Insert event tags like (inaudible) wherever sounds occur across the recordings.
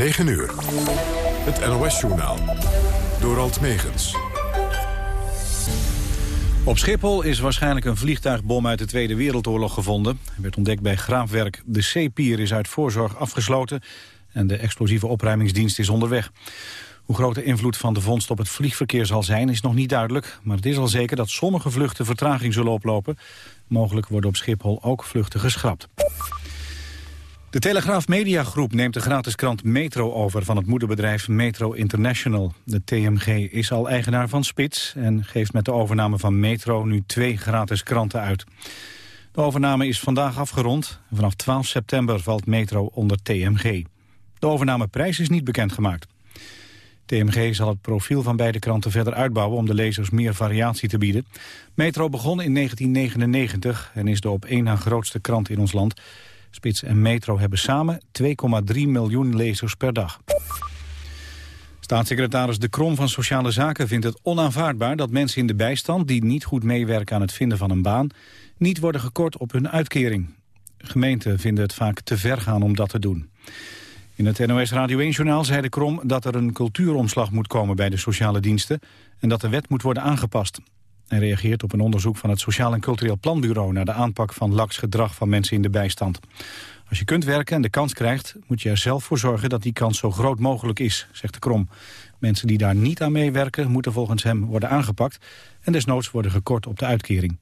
9 uur. Het NOS-journaal. Door Alt Megens. Op Schiphol is waarschijnlijk een vliegtuigbom uit de Tweede Wereldoorlog gevonden. Hij werd ontdekt bij graafwerk. De C-pier is uit voorzorg afgesloten en de explosieve opruimingsdienst is onderweg. Hoe groot de invloed van de vondst op het vliegverkeer zal zijn is nog niet duidelijk. Maar het is al zeker dat sommige vluchten vertraging zullen oplopen. Mogelijk worden op Schiphol ook vluchten geschrapt. De Telegraaf Mediagroep neemt de gratis krant Metro over van het moederbedrijf Metro International. De TMG is al eigenaar van Spits en geeft met de overname van Metro nu twee gratis kranten uit. De overname is vandaag afgerond. Vanaf 12 september valt Metro onder TMG. De overnameprijs is niet bekendgemaakt. TMG zal het profiel van beide kranten verder uitbouwen om de lezers meer variatie te bieden. Metro begon in 1999 en is de op één na grootste krant in ons land. Spits en Metro hebben samen 2,3 miljoen lezers per dag. Staatssecretaris De Krom van Sociale Zaken vindt het onaanvaardbaar dat mensen in de bijstand die niet goed meewerken aan het vinden van een baan niet worden gekort op hun uitkering. Gemeenten vinden het vaak te ver gaan om dat te doen. In het NOS Radio 1-journaal zei de Krom dat er een cultuuromslag moet komen bij de sociale diensten en dat de wet moet worden aangepast. Hij reageert op een onderzoek van het Sociaal en Cultureel Planbureau naar de aanpak van laks gedrag van mensen in de bijstand. Als je kunt werken en de kans krijgt, moet je er zelf voor zorgen dat die kans zo groot mogelijk is, zegt de Krom. Mensen die daar niet aan meewerken moeten volgens hem worden aangepakt en desnoods worden gekort op de uitkering.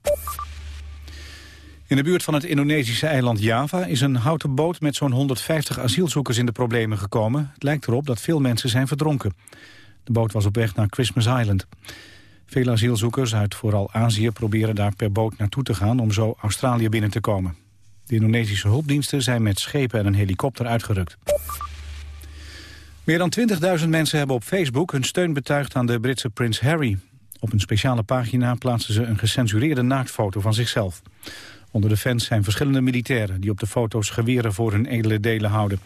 In de buurt van het Indonesische eiland Java is een houten boot met zo'n 150 asielzoekers in de problemen gekomen. Het lijkt erop dat veel mensen zijn verdronken. De boot was op weg naar Christmas Island. Veel asielzoekers uit vooral Azië proberen daar per boot naartoe te gaan om zo Australië binnen te komen. De Indonesische hulpdiensten zijn met schepen en een helikopter uitgerukt. Meer dan 20.000 mensen hebben op Facebook hun steun betuigd aan de Britse prins Harry. Op een speciale pagina plaatsen ze een gecensureerde naaktfoto van zichzelf. Onder de fans zijn verschillende militairen die op de foto's geweren voor hun edele delen houden.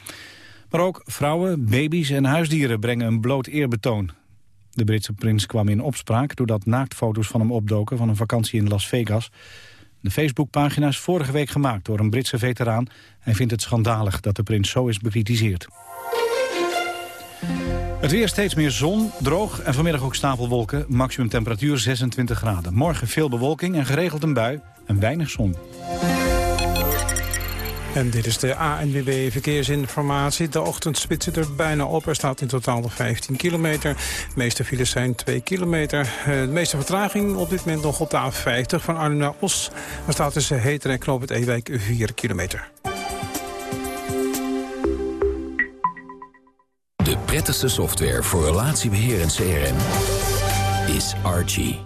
Maar ook vrouwen, baby's en huisdieren brengen een bloot eerbetoon. De Britse prins kwam in opspraak doordat naaktfoto's van hem opdoken van een vakantie in Las Vegas. De Facebookpagina is vorige week gemaakt door een Britse veteraan. Hij vindt het schandalig dat de prins zo is bekritiseerd. Het weer steeds meer zon, droog en vanmiddag ook stapelwolken. Maximum temperatuur 26 graden. Morgen veel bewolking en geregeld een bui en weinig zon. En dit is de ANWB Verkeersinformatie. De ochtendspits zit er bijna op. Er staat in totaal 15 kilometer. De meeste files zijn 2 kilometer. Eh, de meeste vertraging op dit moment nog op de A50 van Arnhem naar Os. Er staat tussen Heter en Knoop het Ewijk 4 kilometer. De prettigste software voor relatiebeheer en CRM is Archie.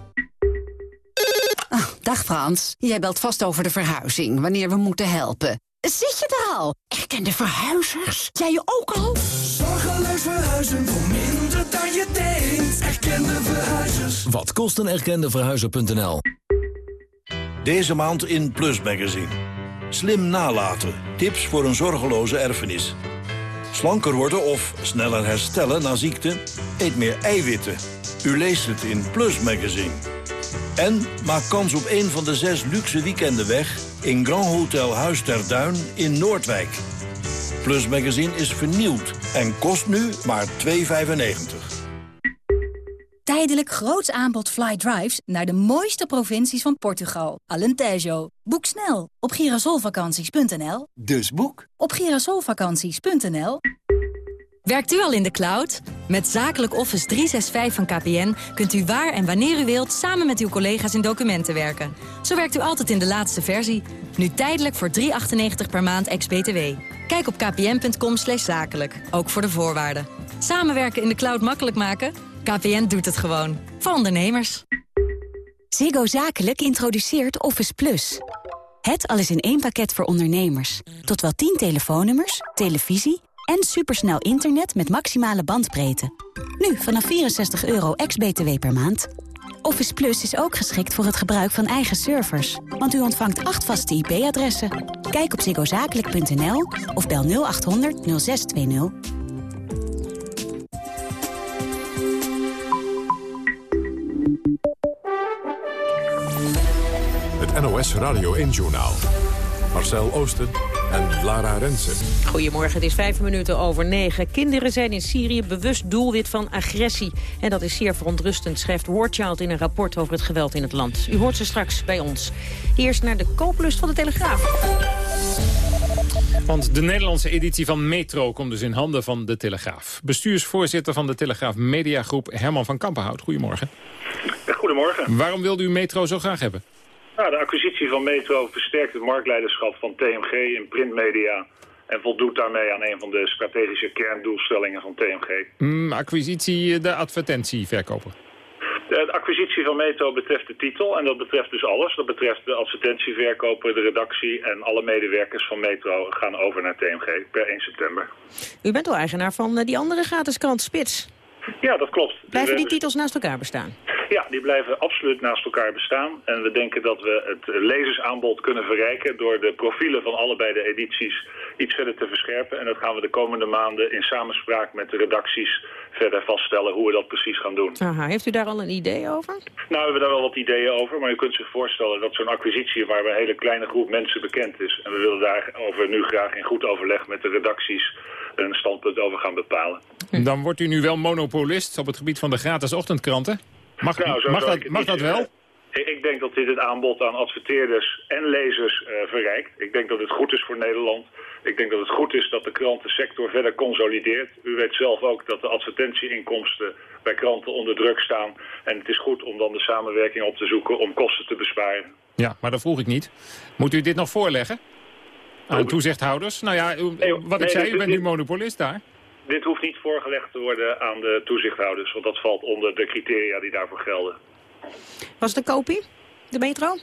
Oh, dag Frans, jij belt vast over de verhuizing, wanneer we moeten helpen. Zit je er al? Erkende verhuizers? Jij je ook al? Zorgeloos verhuizen voor minder dan je denkt. Erkende verhuizers. Wat kost een erkende verhuizer.nl? Deze maand in Plus Magazine. Slim nalaten. Tips voor een zorgeloze erfenis. Slanker worden of sneller herstellen na ziekte? Eet meer eiwitten. U leest het in Plus Magazine. En maak kans op een van de zes luxe weekenden weg... in Grand Hotel Huis ter Duin in Noordwijk. Plus Magazine is vernieuwd en kost nu maar 2,95. Tijdelijk groots aanbod fly drives naar de mooiste provincies van Portugal. Alentejo. Boek snel op girasolvakanties.nl. Dus boek op girasolvakanties.nl. Werkt u al in de cloud? Met Zakelijk Office 365 van KPN kunt u waar en wanneer u wilt... samen met uw collega's in documenten werken. Zo werkt u altijd in de laatste versie. Nu tijdelijk voor 3,98 per maand ex-BTW. Kijk op kpn.com zakelijk, ook voor de voorwaarden. Samenwerken in de cloud makkelijk maken? KPN doet het gewoon. Voor ondernemers. Ziggo Zakelijk introduceert Office Plus. Het alles in één pakket voor ondernemers. Tot wel 10 telefoonnummers, televisie en supersnel internet met maximale bandbreedte. Nu vanaf 64 euro ex-BTW per maand. Office Plus is ook geschikt voor het gebruik van eigen servers. Want u ontvangt acht vaste IP-adressen. Kijk op ziggozakelijk.nl of bel 0800 0620. Het NOS Radio 1-journaal. Marcel Oosten en Lara Rensen. Goedemorgen, het is vijf minuten over negen. Kinderen zijn in Syrië bewust doelwit van agressie. En dat is zeer verontrustend, schrijft Warchild in een rapport over het geweld in het land. U hoort ze straks bij ons. Eerst naar de kooplust van de Telegraaf. Want de Nederlandse editie van Metro komt dus in handen van de Telegraaf. Bestuursvoorzitter van de Telegraaf Mediagroep Herman van Kampenhout. Goedemorgen. Goedemorgen. Waarom wilde u Metro zo graag hebben? Nou, de acquisitie van Metro versterkt het marktleiderschap van TMG in printmedia... en voldoet daarmee aan een van de strategische kerndoelstellingen van TMG. Mm, acquisitie, eh, de advertentieverkoper. De acquisitie van Metro betreft de titel en dat betreft dus alles. Dat betreft de advertentieverkoper, de redactie en alle medewerkers van Metro gaan over naar TMG per 1 september. U bent wel eigenaar van eh, die andere gratis krant Spits. Ja, dat klopt. Blijven die titels naast elkaar bestaan? Ja, die blijven absoluut naast elkaar bestaan. En we denken dat we het lezersaanbod kunnen verrijken... door de profielen van allebei de edities iets verder te verscherpen. En dat gaan we de komende maanden in samenspraak met de redacties verder vaststellen... hoe we dat precies gaan doen. Aha, heeft u daar al een idee over? Nou, we hebben daar wel wat ideeën over, maar u kunt zich voorstellen dat zo'n acquisitie waar een hele kleine groep mensen bekend is. En we willen daarover nu graag in goed overleg met de redacties een standpunt over gaan bepalen. Dan wordt u nu wel monopolist op het gebied van de gratis ochtendkranten. Mag, Nou, dat, ik het mag dat wel? Ik denk dat dit het aanbod aan adverteerders en lezers eh, verrijkt. Ik denk dat het goed is voor Nederland. Ik denk dat het goed is dat de krantensector verder consolideert. U weet zelf ook dat de advertentieinkomsten bij kranten onder druk staan. En het is goed om dan de samenwerking op te zoeken om kosten te besparen. Ja, maar dat vroeg ik niet. Moet u dit nog voorleggen? Aan toezichthouders? Nou ja, u- wat ik zei, u bent nu monopolist daar. Dit hoeft niet voorgelegd te worden aan de toezichthouders, want dat valt onder de criteria die daarvoor gelden. Was het een kopie, de metro?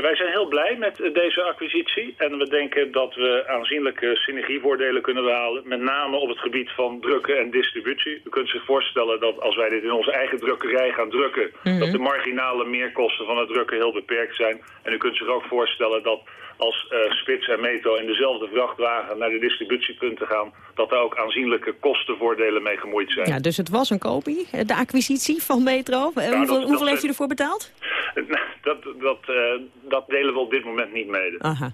Wij zijn heel blij met eh, deze acquisitie en we denken dat we aanzienlijke synergievoordelen kunnen behalen. Met name op het gebied van drukken en distributie. U kunt zich voorstellen dat als wij dit in onze eigen drukkerij gaan drukken, Mhm. dat de marginale meerkosten van het drukken heel beperkt zijn. En u kunt zich ook voorstellen dat als eh, Spits en Metro in dezelfde vrachtwagen naar de distributiepunten gaan, dat daar ook aanzienlijke kostenvoordelen mee gemoeid zijn. Ja, dus het was een kopie, eh, de acquisitie van Metro. Eh, dat- hoeveel dat heeft u ervoor betaald? (laughs) Dat, dat, eh, dat delen we op dit moment niet mede. Aha,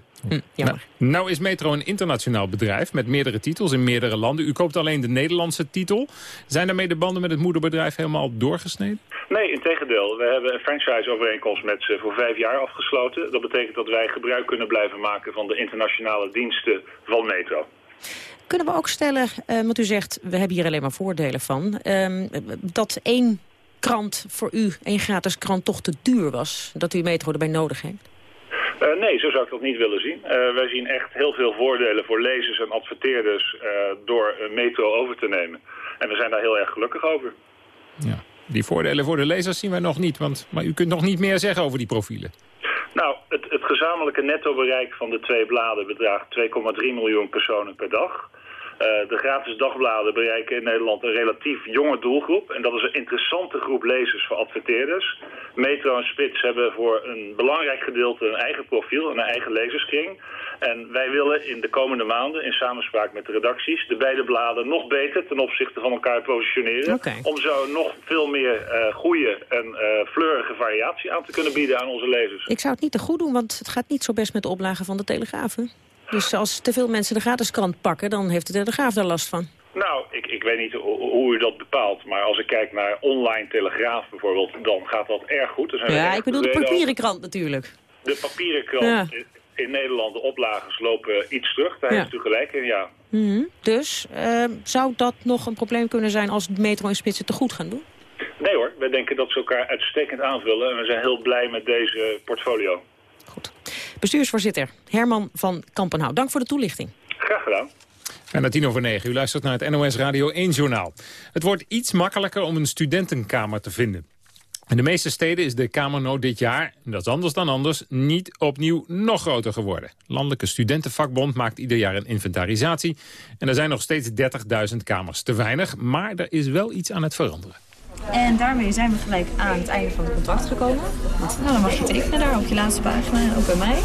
Nou, nou is Metro een internationaal bedrijf met meerdere titels in meerdere landen. U koopt alleen de Nederlandse titel. Zijn daarmee de banden met het moederbedrijf helemaal doorgesneden? Nee, in tegendeel. We hebben een franchise-overeenkomst met ze voor vijf jaar afgesloten. Dat betekent dat wij gebruik kunnen blijven maken van de internationale diensten van Metro. Kunnen we ook stellen, eh, want u zegt, we hebben hier alleen maar voordelen van... ehm, dat één krant voor u, één gratis krant, toch te duur was? Dat u Metro erbij nodig heeft? Eh, nee, zo zou ik dat niet willen zien. Eh, wij zien echt heel veel voordelen voor lezers en adverteerders eh, door Metro over te nemen. En we zijn daar heel erg gelukkig over. Die voordelen voor de lezers zien wij nog niet. Want, maar u kunt nog niet meer zeggen over die profielen. Nou, het, het gezamenlijke nettobereik van de twee bladen bedraagt 2,3 miljoen personen per dag. Eh, de gratis dagbladen bereiken in Nederland een relatief jonge doelgroep. En dat is een interessante groep lezers voor adverteerders. Metro en Spits hebben voor een belangrijk gedeelte een eigen profiel, een eigen lezerskring. En wij willen in de komende maanden, in samenspraak met de redacties, de beide bladen nog beter ten opzichte van elkaar positioneren. Om zo nog veel meer eh goede en eh fleurige variatie aan te kunnen bieden aan onze lezers. Ik zou het niet te goed doen, want het gaat niet zo best met de oplagen van de Telegraaf. hè? Dus als te veel mensen de gratis krant pakken, dan heeft de Telegraaf daar last van. Nou, ik, ik weet niet ho- hoe u dat bepaalt, maar als ik kijk naar online telegraaf bijvoorbeeld, dan gaat dat erg goed. Zijn we Ja, ik bedoel de papieren krant natuurlijk. De papieren krant Ja. in, Nederland, de oplages lopen iets terug. Daar Ja. heeft u gelijk in, ja. Mhm. Dus eh, zou dat nog een probleem kunnen zijn als Metro en Spits het te goed gaan doen? Nee hoor, wij denken dat ze elkaar uitstekend aanvullen en we zijn heel blij met deze portfolio. Bestuursvoorzitter Herman van Kampenhout, dank voor de toelichting. Graag gedaan. Bijna tien over negen. U luistert naar het NOS Radio 1 Journaal. Het wordt iets makkelijker om een studentenkamer te vinden. In de meeste steden is de kamernood dit jaar, en dat is anders dan anders, niet opnieuw nog groter geworden. Landelijke Studentenvakbond maakt ieder jaar een inventarisatie. En er zijn nog steeds 30.000 kamers te weinig, maar er is wel iets aan het veranderen. En daarmee zijn we gelijk aan het einde van het contract gekomen. Nou, dan mag je tekenen daar op je laatste pagina en ook bij mij.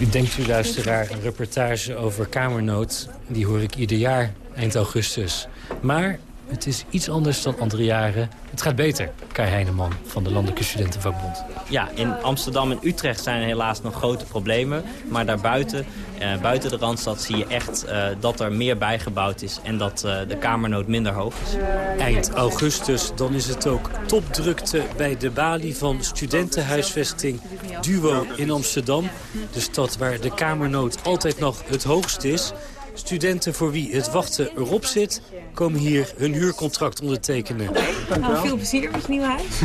U denkt u luisteraar, een reportage over kamernood, die hoor ik ieder jaar eind augustus. Maar Het is iets anders dan andere jaren. Het gaat beter, Kai Heineman van de Landelijke Studentenvakbond. Ja, in Amsterdam en Utrecht zijn er helaas nog grote problemen. Maar daarbuiten, eh, buiten de Randstad, zie je echt eh, dat er meer bijgebouwd is... en dat eh, de kamernood minder hoog is. Eind augustus, dan is het ook topdrukte bij de balie van studentenhuisvesting Duo in Amsterdam. De stad waar de kamernood altijd nog het hoogst is. Studenten voor wie het wachten erop zit, komen hier hun huurcontract ondertekenen. Nou, veel plezier met je nieuwe huis.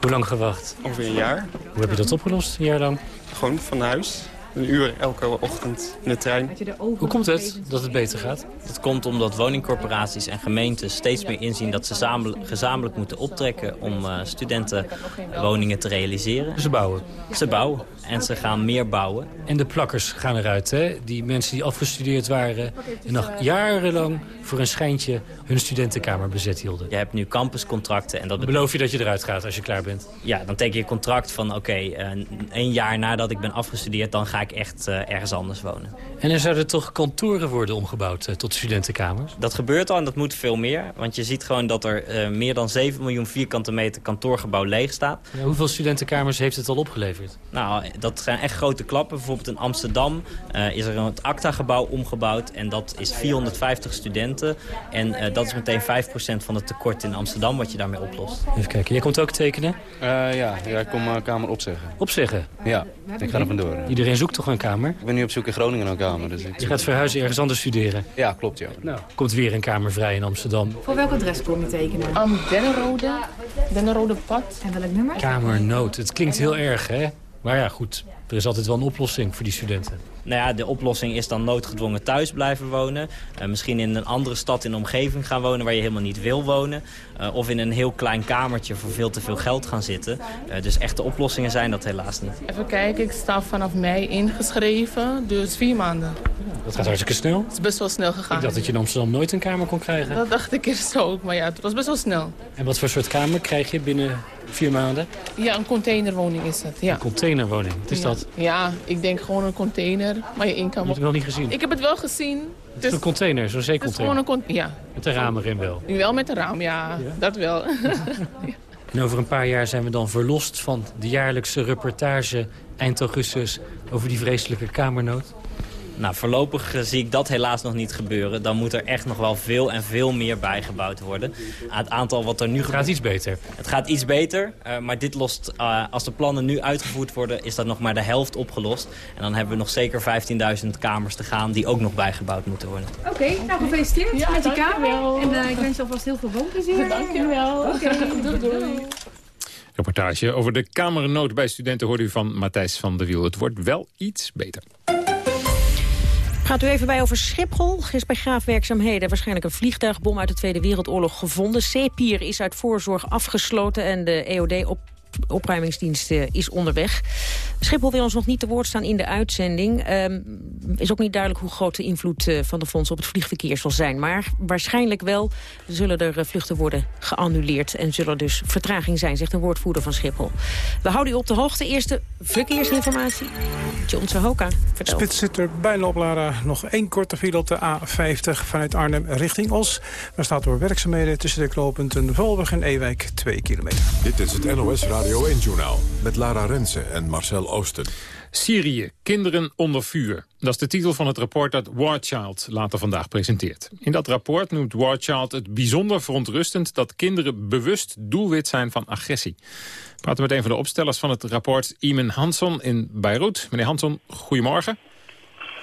Hoe lang gewacht? Ongeveer een jaar. Hoe heb je dat opgelost, een jaar lang? Gewoon van huis. Een uur elke ochtend in de trein. Hoe komt het dat het beter gaat? Dat komt omdat woningcorporaties en gemeenten steeds meer inzien dat ze gezamenlijk moeten optrekken om eh, studentenwoningen te realiseren. Ze bouwen. Ze bouwen en ze gaan meer bouwen. En de plakkers gaan eruit, hè? Die mensen die afgestudeerd waren en nog jarenlang voor een schijntje hun studentenkamer bezet hielden. Je hebt nu campuscontracten en dat beloof je dat je eruit gaat als je klaar bent. Ja, dan teken je een contract van oké, eh, één jaar nadat ik ben afgestudeerd... dan ga ik echt eh, ergens anders wonen. En er zouden toch kantoren worden omgebouwd eh, tot studentenkamers? Dat gebeurt al en dat moet veel meer. Want je ziet gewoon dat er meer dan 7 miljoen vierkante meter kantoorgebouw leeg staat. Ja, hoeveel studentenkamers heeft het al opgeleverd? Nou, dat zijn echt grote klappen. Bijvoorbeeld in Amsterdam is er het ACTA-gebouw omgebouwd. En dat is 450 studenten. En dat is meteen 5% van het tekort in Amsterdam wat je daarmee oplost. Even kijken, jij komt ook tekenen? Eh, ja, ja, ik kom mijn kamer opzeggen. Opzeggen? Ja, ik ga er vandoor. Iedereen zoekt toch een kamer? Ik ben nu op zoek in Groningen naar een kamer. Dus ik... Je gaat verhuizen ergens anders studeren? Ja, klopt ja. Nou, komt weer een kamer vrij in Amsterdam. Voor welk adres kom je tekenen? Am Dennenrode, Dennenrode pad. En welk nummer? Kamernood, het klinkt heel erg, hè? Maar ja, goed, er is altijd wel een oplossing voor die studenten. Nou ja, de oplossing is dan noodgedwongen thuis blijven wonen. Eh, misschien in een andere stad in de omgeving gaan wonen waar je helemaal niet wil wonen. Eh, of in een heel klein kamertje voor veel te veel geld gaan zitten. Eh, dus echte oplossingen zijn dat helaas niet. Even kijken, ik sta vanaf mei ingeschreven, dus vier maanden. Dat gaat hartstikke snel. Het is best wel snel gegaan. Ik dacht dat je in Amsterdam nooit een kamer kon krijgen. Dat dacht ik eerst ook, maar ja, het was best wel snel. En wat voor soort kamer krijg je binnen vier maanden? Ja, een containerwoning is het, ja. Een containerwoning, wat is ja. dat? Ja, ik denk gewoon een container, maar je in kan... Je hebt het wel niet gezien? Ik heb het wel gezien. Het is een container, zo'n Het is gewoon zeecontainer. een container, ja. Met een raam erin wel. Wel met een raam, ja, dat wel. (laughs) En over een paar jaar zijn we dan verlost van de jaarlijkse reportage eind augustus over die vreselijke kamernood. Nou, voorlopig eh, zie ik dat helaas nog niet gebeuren. Dan moet er echt nog wel veel en veel meer bijgebouwd worden. Het aantal wat er nu... Het gaat iets beter. Het gaat iets beter, eh, maar dit lost, eh, als de plannen nu uitgevoerd worden... is dat nog maar de helft opgelost. En dan hebben we nog zeker 15.000 kamers te gaan... die ook nog bijgebouwd moeten worden. Oké, nou gefeliciteerd Ja, met je dankjewel. kamer. En eh, ik wens je alvast heel veel woomplezier. Dankjewel. Oké, (laughs) Doei, doei. Reportage over de kamernood bij studenten hoorde u van Matthijs van der Wiel. Het wordt wel iets beter. Gaat u even bij over Schiphol. Is bij graafwerkzaamheden waarschijnlijk een vliegtuigbom uit de Tweede Wereldoorlog gevonden. C-pier is uit voorzorg afgesloten en de EOD op opruimingsdienst eh, is onderweg. Schiphol wil ons nog niet te woord staan in de uitzending. Ehm, is ook niet duidelijk hoe groot de invloed eh, van de fonds op het vliegverkeer zal zijn. Maar waarschijnlijk wel zullen er eh, vluchten worden geannuleerd... en zullen dus vertraging zijn, zegt een woordvoerder van Schiphol. We houden u op de hoogte. Eerste verkeersinformatie. John Sahoka, vertel. Spits zit er bijna op, Lara. Nog één korte file op de A50 vanuit Arnhem richting Os. Daar staat door werkzaamheden tussen de knooppunten Volburg en Ewijk 2 kilometer. Dit is het NOS Radio 1-journaal met Lara Rensen en Marcel Oosten. Syrië, kinderen onder vuur. Dat is de titel van het rapport dat War Child later vandaag presenteert. In dat rapport noemt War Child het bijzonder verontrustend... dat kinderen bewust doelwit zijn van agressie. We praten met een van de opstellers van het rapport, Iman Hansson in Beirut. Meneer Hansson, goedemorgen.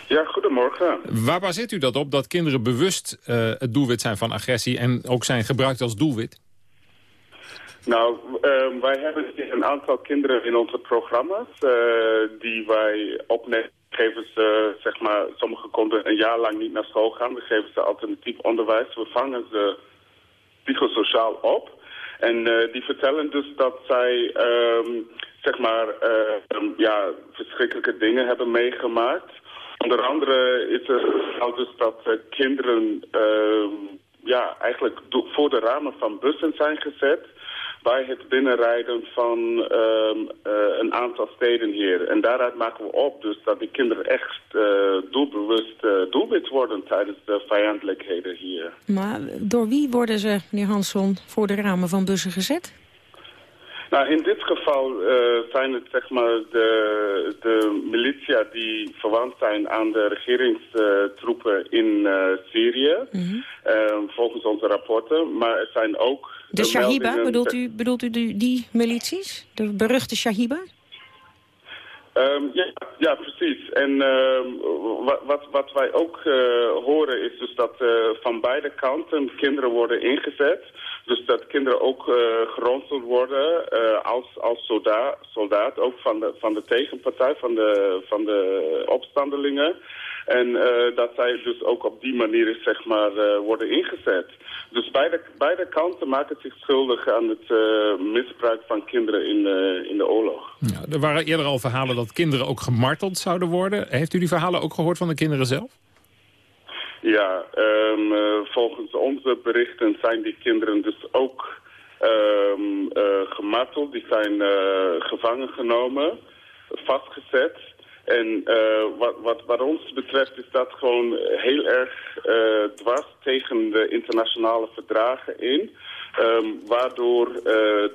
Ja, goedemorgen. Waar baseert u dat op, dat kinderen bewust eh, het doelwit zijn van agressie... en ook zijn gebruikt als doelwit? Nou, ehm, wij hebben een aantal kinderen in onze programma's eh, die wij opnemen. Geven ze, zeg maar, sommige konden een jaar lang niet naar school gaan. We geven ze alternatief onderwijs. We vangen ze psychosociaal op. En eh, die vertellen dus dat zij, ehm, zeg maar, ehm, ja, verschrikkelijke dingen hebben meegemaakt. Onder andere is er dus dat eh, kinderen, ja, eigenlijk voor de ramen van bussen zijn gezet bij het binnenrijden van eh, een aantal steden hier. En daaruit maken we op dus dat die kinderen echt eh, doelbewust uh, doelwit worden tijdens de vijandelijkheden hier. Maar door wie worden ze, meneer Hansson, voor de ramen van bussen gezet? Nou, in dit geval uh, zijn het zeg maar de, de militia die verwant zijn aan de regeringstroepen in uh, Syrië. Mm -hmm. uh, volgens onze rapporten. Maar er zijn ook... De Shahiba, bedoelt u, bedoelt u die, die milities? De beruchte Shahiba? Um, ja, precies. En uh, wat, wat, wij ook uh, horen is dus dat uh, van beide kanten kinderen worden ingezet. Dus dat kinderen ook uh, geronseld worden als, als soldaat, soldaat, ook van de, van de tegenpartij, van de, van de opstandelingen. En uh, dat zij dus ook op die manier zeg maar, uh, worden ingezet. Dus beide, beide kanten maken zich schuldig aan het uh, misbruik van kinderen in, in de oorlog. Ja, er waren eerder al verhalen dat kinderen ook gemarteld zouden worden. Heeft u die verhalen ook gehoord van de kinderen zelf? Ja, um, volgens onze berichten zijn die kinderen dus ook um, gemarteld. Die zijn gevangen genomen, vastgezet. En uh, wat, wat, wat ons betreft is dat gewoon heel erg uh, dwars tegen de internationale verdragen in. Um, waardoor uh,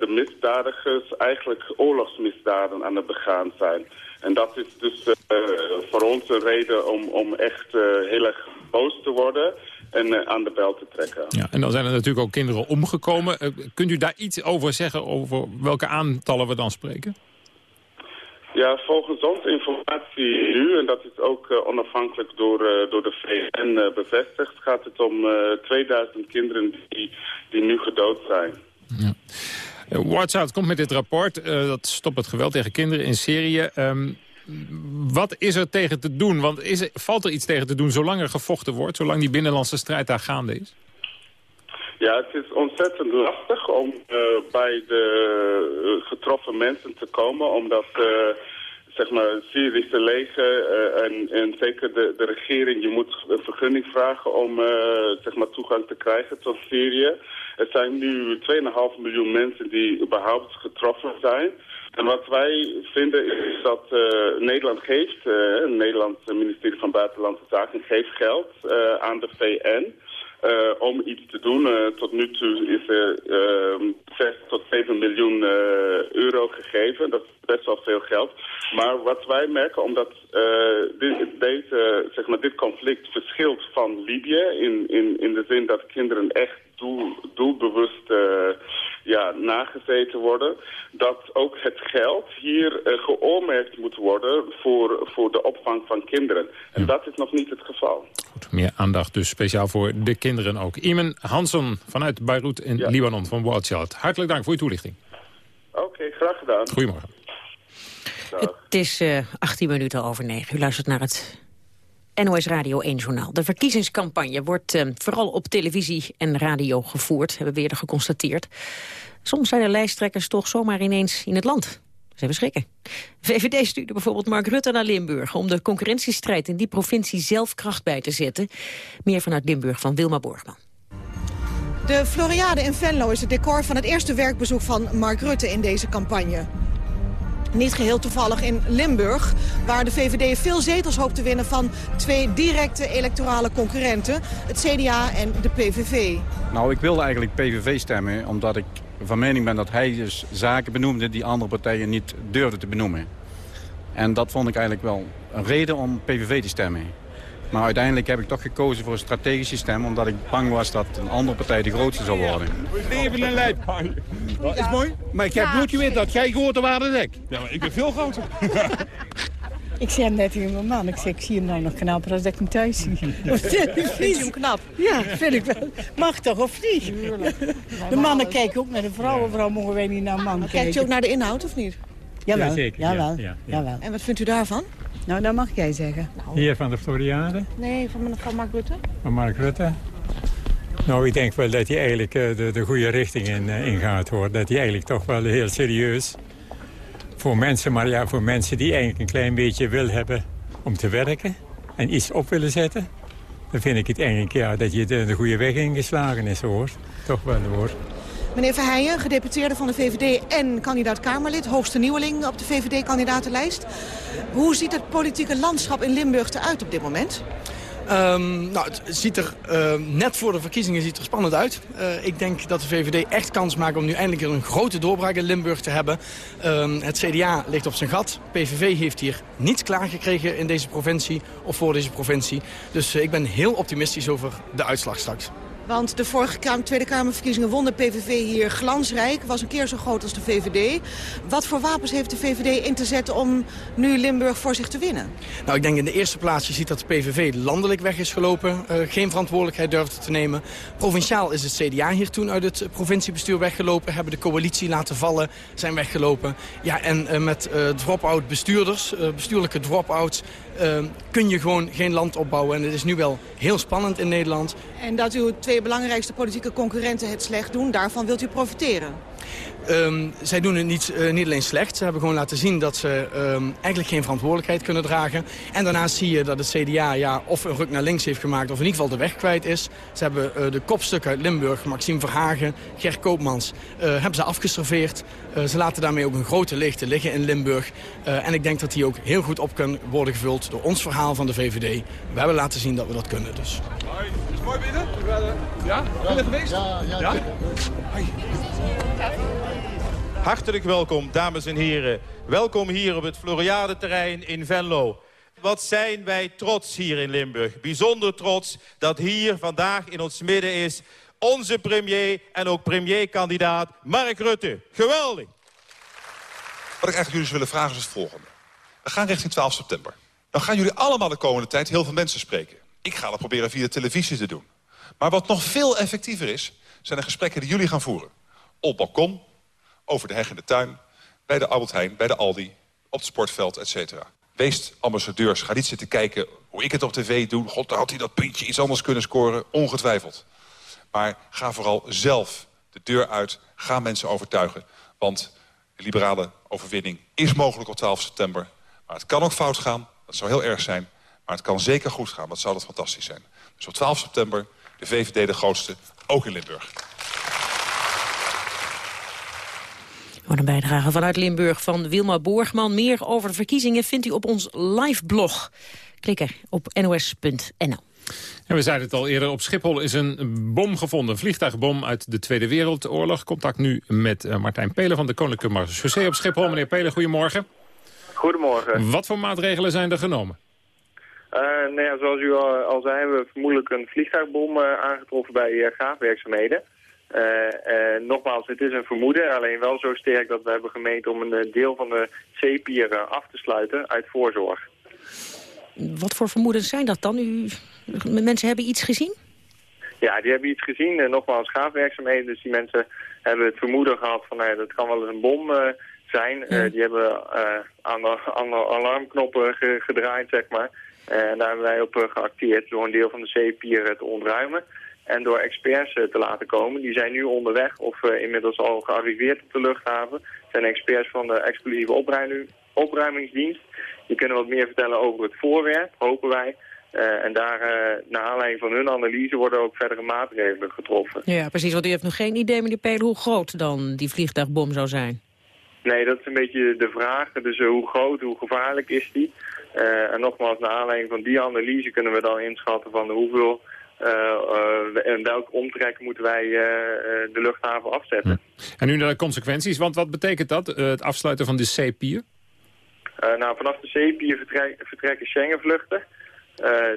de misdadigers eigenlijk oorlogsmisdaden aan het begaan zijn. En dat is dus voor ons een reden om, om echt heel erg boos te worden en aan de bel te trekken. Ja, en dan zijn er natuurlijk ook kinderen omgekomen. kunt u daar iets over zeggen, over welke aantallen we dan spreken? Ja, volgens onze informatie nu, en dat is ook uh, onafhankelijk door, uh, door de VN uh, bevestigd, gaat het om 2000 kinderen die, die nu gedood zijn. Ja. Watch komt met dit rapport, dat stopt het geweld tegen kinderen in Syrië. Um, wat is er tegen te doen? Want is valt er iets tegen te doen zolang er gevochten wordt, zolang die binnenlandse strijd daar gaande is? Ja, het is ontzettend lastig om uh, bij de uh, getroffen mensen te komen, omdat uh, zeg maar het Syrische leger en, en zeker de, de regering, je moet een vergunning vragen om zeg maar toegang te krijgen tot Syrië. Er zijn nu 2,5 miljoen mensen die überhaupt getroffen zijn. En wat wij vinden is dat Nederland geeft, het Nederlandse ministerie van Buitenlandse Zaken geeft geld aan de VN. Uh, om iets te doen. Uh, tot nu toe is er uh, 6 tot 7 miljoen euro gegeven. Dat is best wel veel geld. Maar wat wij merken, omdat dit, deze, zeg maar, dit conflict verschilt van Libië... In, in, in de zin dat kinderen echt doel, doelbewust ja, nagezeten worden... dat ook het geld hier geoormerkt moet worden voor, voor de opvang van kinderen. En ja. dat is nog niet het geval. Goed, meer aandacht dus speciaal voor de kinderen ook. Iman Hanson vanuit Beirut in ja. Libanon van Wild Child. Hartelijk dank voor uw toelichting. Oké, okay, graag gedaan. Goedemorgen. Het is uh, 18 minuten over 9. U luistert naar het NOS Radio 1 Journaal. De verkiezingscampagne wordt uh, vooral op televisie en radio gevoerd, hebben we eerder geconstateerd. Soms zijn de lijsttrekkers toch zomaar ineens in het land. Ze hebben schrikken. VVD stuurde bijvoorbeeld Mark Rutte naar Limburg... om de concurrentiestrijd in die provincie zelf kracht bij te zetten. Meer vanuit Limburg van Wilma Borgman. De Floriade in Venlo is het decor van het eerste werkbezoek van Mark Rutte in deze campagne. Niet geheel toevallig in Limburg, waar de VVD veel zetels hoopt te winnen van twee directe electorale concurrenten, het CDA en de PVV. Nou, ik wilde eigenlijk PVV stemmen, omdat ik van mening ben dat hij dus zaken benoemde die andere partijen niet durfden te benoemen. En dat vond ik eigenlijk wel een reden om PVV te stemmen. Maar uiteindelijk heb ik toch gekozen voor een strategische stem... omdat ik bang was dat een andere partij de grootste zou worden. Leven Dat is mooi. Maar ik heb nooit geweten dat jij groter was dan ik. Ja, maar ik ben veel groter. (laughs) Ik zei net tegen mijn man, ik, zei, ik zie hem nou nog knapper als ik hem thuis zie. (laughs) (laughs) Vind je hem knap? Ja, vind ik wel. Mag toch, of niet? De mannen kijken ook naar de vrouwen, waarom mogen wij niet naar mannen kijken? Kijkt u ook naar de inhoud, of niet? Jawel, ja, zeker. Jawel, Ja, ja, jawel. En wat vindt u daarvan? Nou, dat mag jij zeggen. Hier van de Floriade, Nee, van, van Mark Rutte? van Mark Rutte. Nou, ik denk wel dat hij eigenlijk eh, de, de goede richting in, eh, ingaat hoor. Dat hij eigenlijk toch wel heel serieus voor mensen, maar ja, voor mensen die eigenlijk een klein beetje wil hebben om te werken en iets op willen zetten. Dan vind ik het eigenlijk ja, dat je de, de goede weg ingeslagen is hoor. Toch wel hoor. Meneer Verheijen, gedeputeerde van de VVD en kandidaat-Kamerlid... hoogste nieuweling op de VVD-kandidatenlijst. Hoe ziet het politieke landschap in Limburg eruit op dit moment? Um, nou, het ziet er uh, net voor de verkiezingen ziet er spannend uit. Uh, ik denk dat de VVD echt kans maakt om nu eindelijk een grote doorbraak in Limburg te hebben. Uh, het CDA ligt op zijn gat. PVV heeft hier niets klaargekregen in deze provincie of voor deze provincie. Dus ik ben heel optimistisch over de uitslag straks. Want de vorige Tweede Kamerverkiezingen won de PVV hier glansrijk. Was een keer zo groot als de VVD. Wat voor wapens heeft de VVD in te zetten om nu Limburg voor zich te winnen? Nou, ik denk in de eerste plaats, je ziet dat de PVV landelijk weg is gelopen. Uh, geen verantwoordelijkheid durfde te nemen. Provinciaal is het CDA hier toen uit het provinciebestuur weggelopen. Hebben de coalitie laten vallen, zijn weggelopen. Ja, en uh, met uh, drop-out bestuurders, bestuurlijke drop-outs... kun je gewoon geen land opbouwen. En het is nu wel heel spannend in Nederland. En dat uw twee belangrijkste politieke concurrenten het slecht doen, daarvan wilt u profiteren? Um, zij doen het niet, uh, niet alleen slecht. Ze hebben gewoon laten zien dat ze um, eigenlijk geen verantwoordelijkheid kunnen dragen. En daarnaast zie je dat het CDA ja, of een ruk naar links heeft gemaakt... of in ieder geval de weg kwijt is. Ze hebben uh, de kopstukken uit Limburg, Maxime Verhagen, Ger Koopmans... Uh, hebben ze afgeserveerd. ze laten daarmee ook een grote leegte liggen in Limburg. en ik denk dat die ook heel goed op kan worden gevuld door ons verhaal van de VVD. We hebben laten zien dat we dat kunnen dus. Hoi, is mooi binnen? Ja? Ben je er geweest? Ja, ja. Hartelijk welkom, dames en heren. Welkom hier op het Floriade-terrein in Venlo. Wat zijn wij trots hier in Limburg. Bijzonder trots dat hier vandaag in ons midden is... onze premier en ook premierkandidaat Mark Rutte. Geweldig! Wat ik eigenlijk jullie willen vragen is het volgende. We gaan richting 12 september. Dan gaan jullie allemaal de komende tijd heel veel mensen spreken. Ik ga dat proberen via de televisie te doen. Maar wat nog veel effectiever is, zijn de gesprekken die jullie gaan voeren. Op balkon, over de heg in de tuin, bij de Albert Heijn, bij de Aldi, op het sportveld, et cetera. Wees ambassadeurs, ga niet zitten kijken hoe ik het op tv doe. God, had hij dat puntje iets anders kunnen scoren, ongetwijfeld. Maar ga vooral zelf de deur uit, ga mensen overtuigen. Want de liberale overwinning is mogelijk op 12 september. Maar het kan ook fout gaan, dat zou heel erg zijn. Maar het kan zeker goed gaan, dat zou dat fantastisch zijn. Dus op 12 september de VVD de grootste, ook in Limburg. Wat een bijdrage vanuit Limburg van Wilma Borgman. Meer over de verkiezingen vindt u op ons live blog. Klik er op nos.nl. En we zeiden het al eerder, op Schiphol is een bom gevonden. Een vliegtuigbom uit de Tweede Wereldoorlog. Contact nu met uh, Martijn Pelen van de Koninklijke Marechaussee op Schiphol. Meneer Pelen, goedemorgen. Goedemorgen. Wat voor maatregelen zijn er genomen? Uh, nou ja, zoals u al, al zei, hebben we vermoedelijk een vliegtuigbom uh, aangetroffen bij uh, graafwerkzaamheden. nogmaals, het is een vermoeden, alleen wel zo sterk dat we hebben gemeend om een deel van de zeepier af te sluiten uit voorzorg. Wat voor vermoedens zijn dat dan? U, mensen hebben iets gezien? Ja, die hebben iets gezien. nogmaals, graafwerkzaamheden, dus die mensen hebben het vermoeden gehad van nou, dat kan wel eens een bom zijn. Ja. die hebben aan de, aan de alarmknoppen ge, gedraaid, zeg maar. En daar hebben wij op geacteerd door een deel van de zeepier te ontruimen. En door experts te laten komen. Die zijn nu onderweg of inmiddels al gearriveerd op de luchthaven. Het zijn experts van de opruiming, opruimingsdienst. Die kunnen wat meer vertellen over het voorwerp, hopen wij. En daar, uh, naar aanleiding van hun analyse, worden ook verdere maatregelen getroffen. Ja, precies, want u heeft nog geen idee, meneer Pelen, hoe groot dan die vliegtuigbom zou zijn. Nee, dat is een beetje de vraag. Dus uh, hoe groot, hoe gevaarlijk is die? Uh, en nogmaals, naar aanleiding van die analyse kunnen we dan inschatten van hoeveel uh, en welke omtrek moeten wij de luchthaven afzetten. Hm. En nu naar de consequenties, want wat betekent dat, het afsluiten van de zeepier? nou, vanaf de vertrek, vertrekken Schengenvluchten.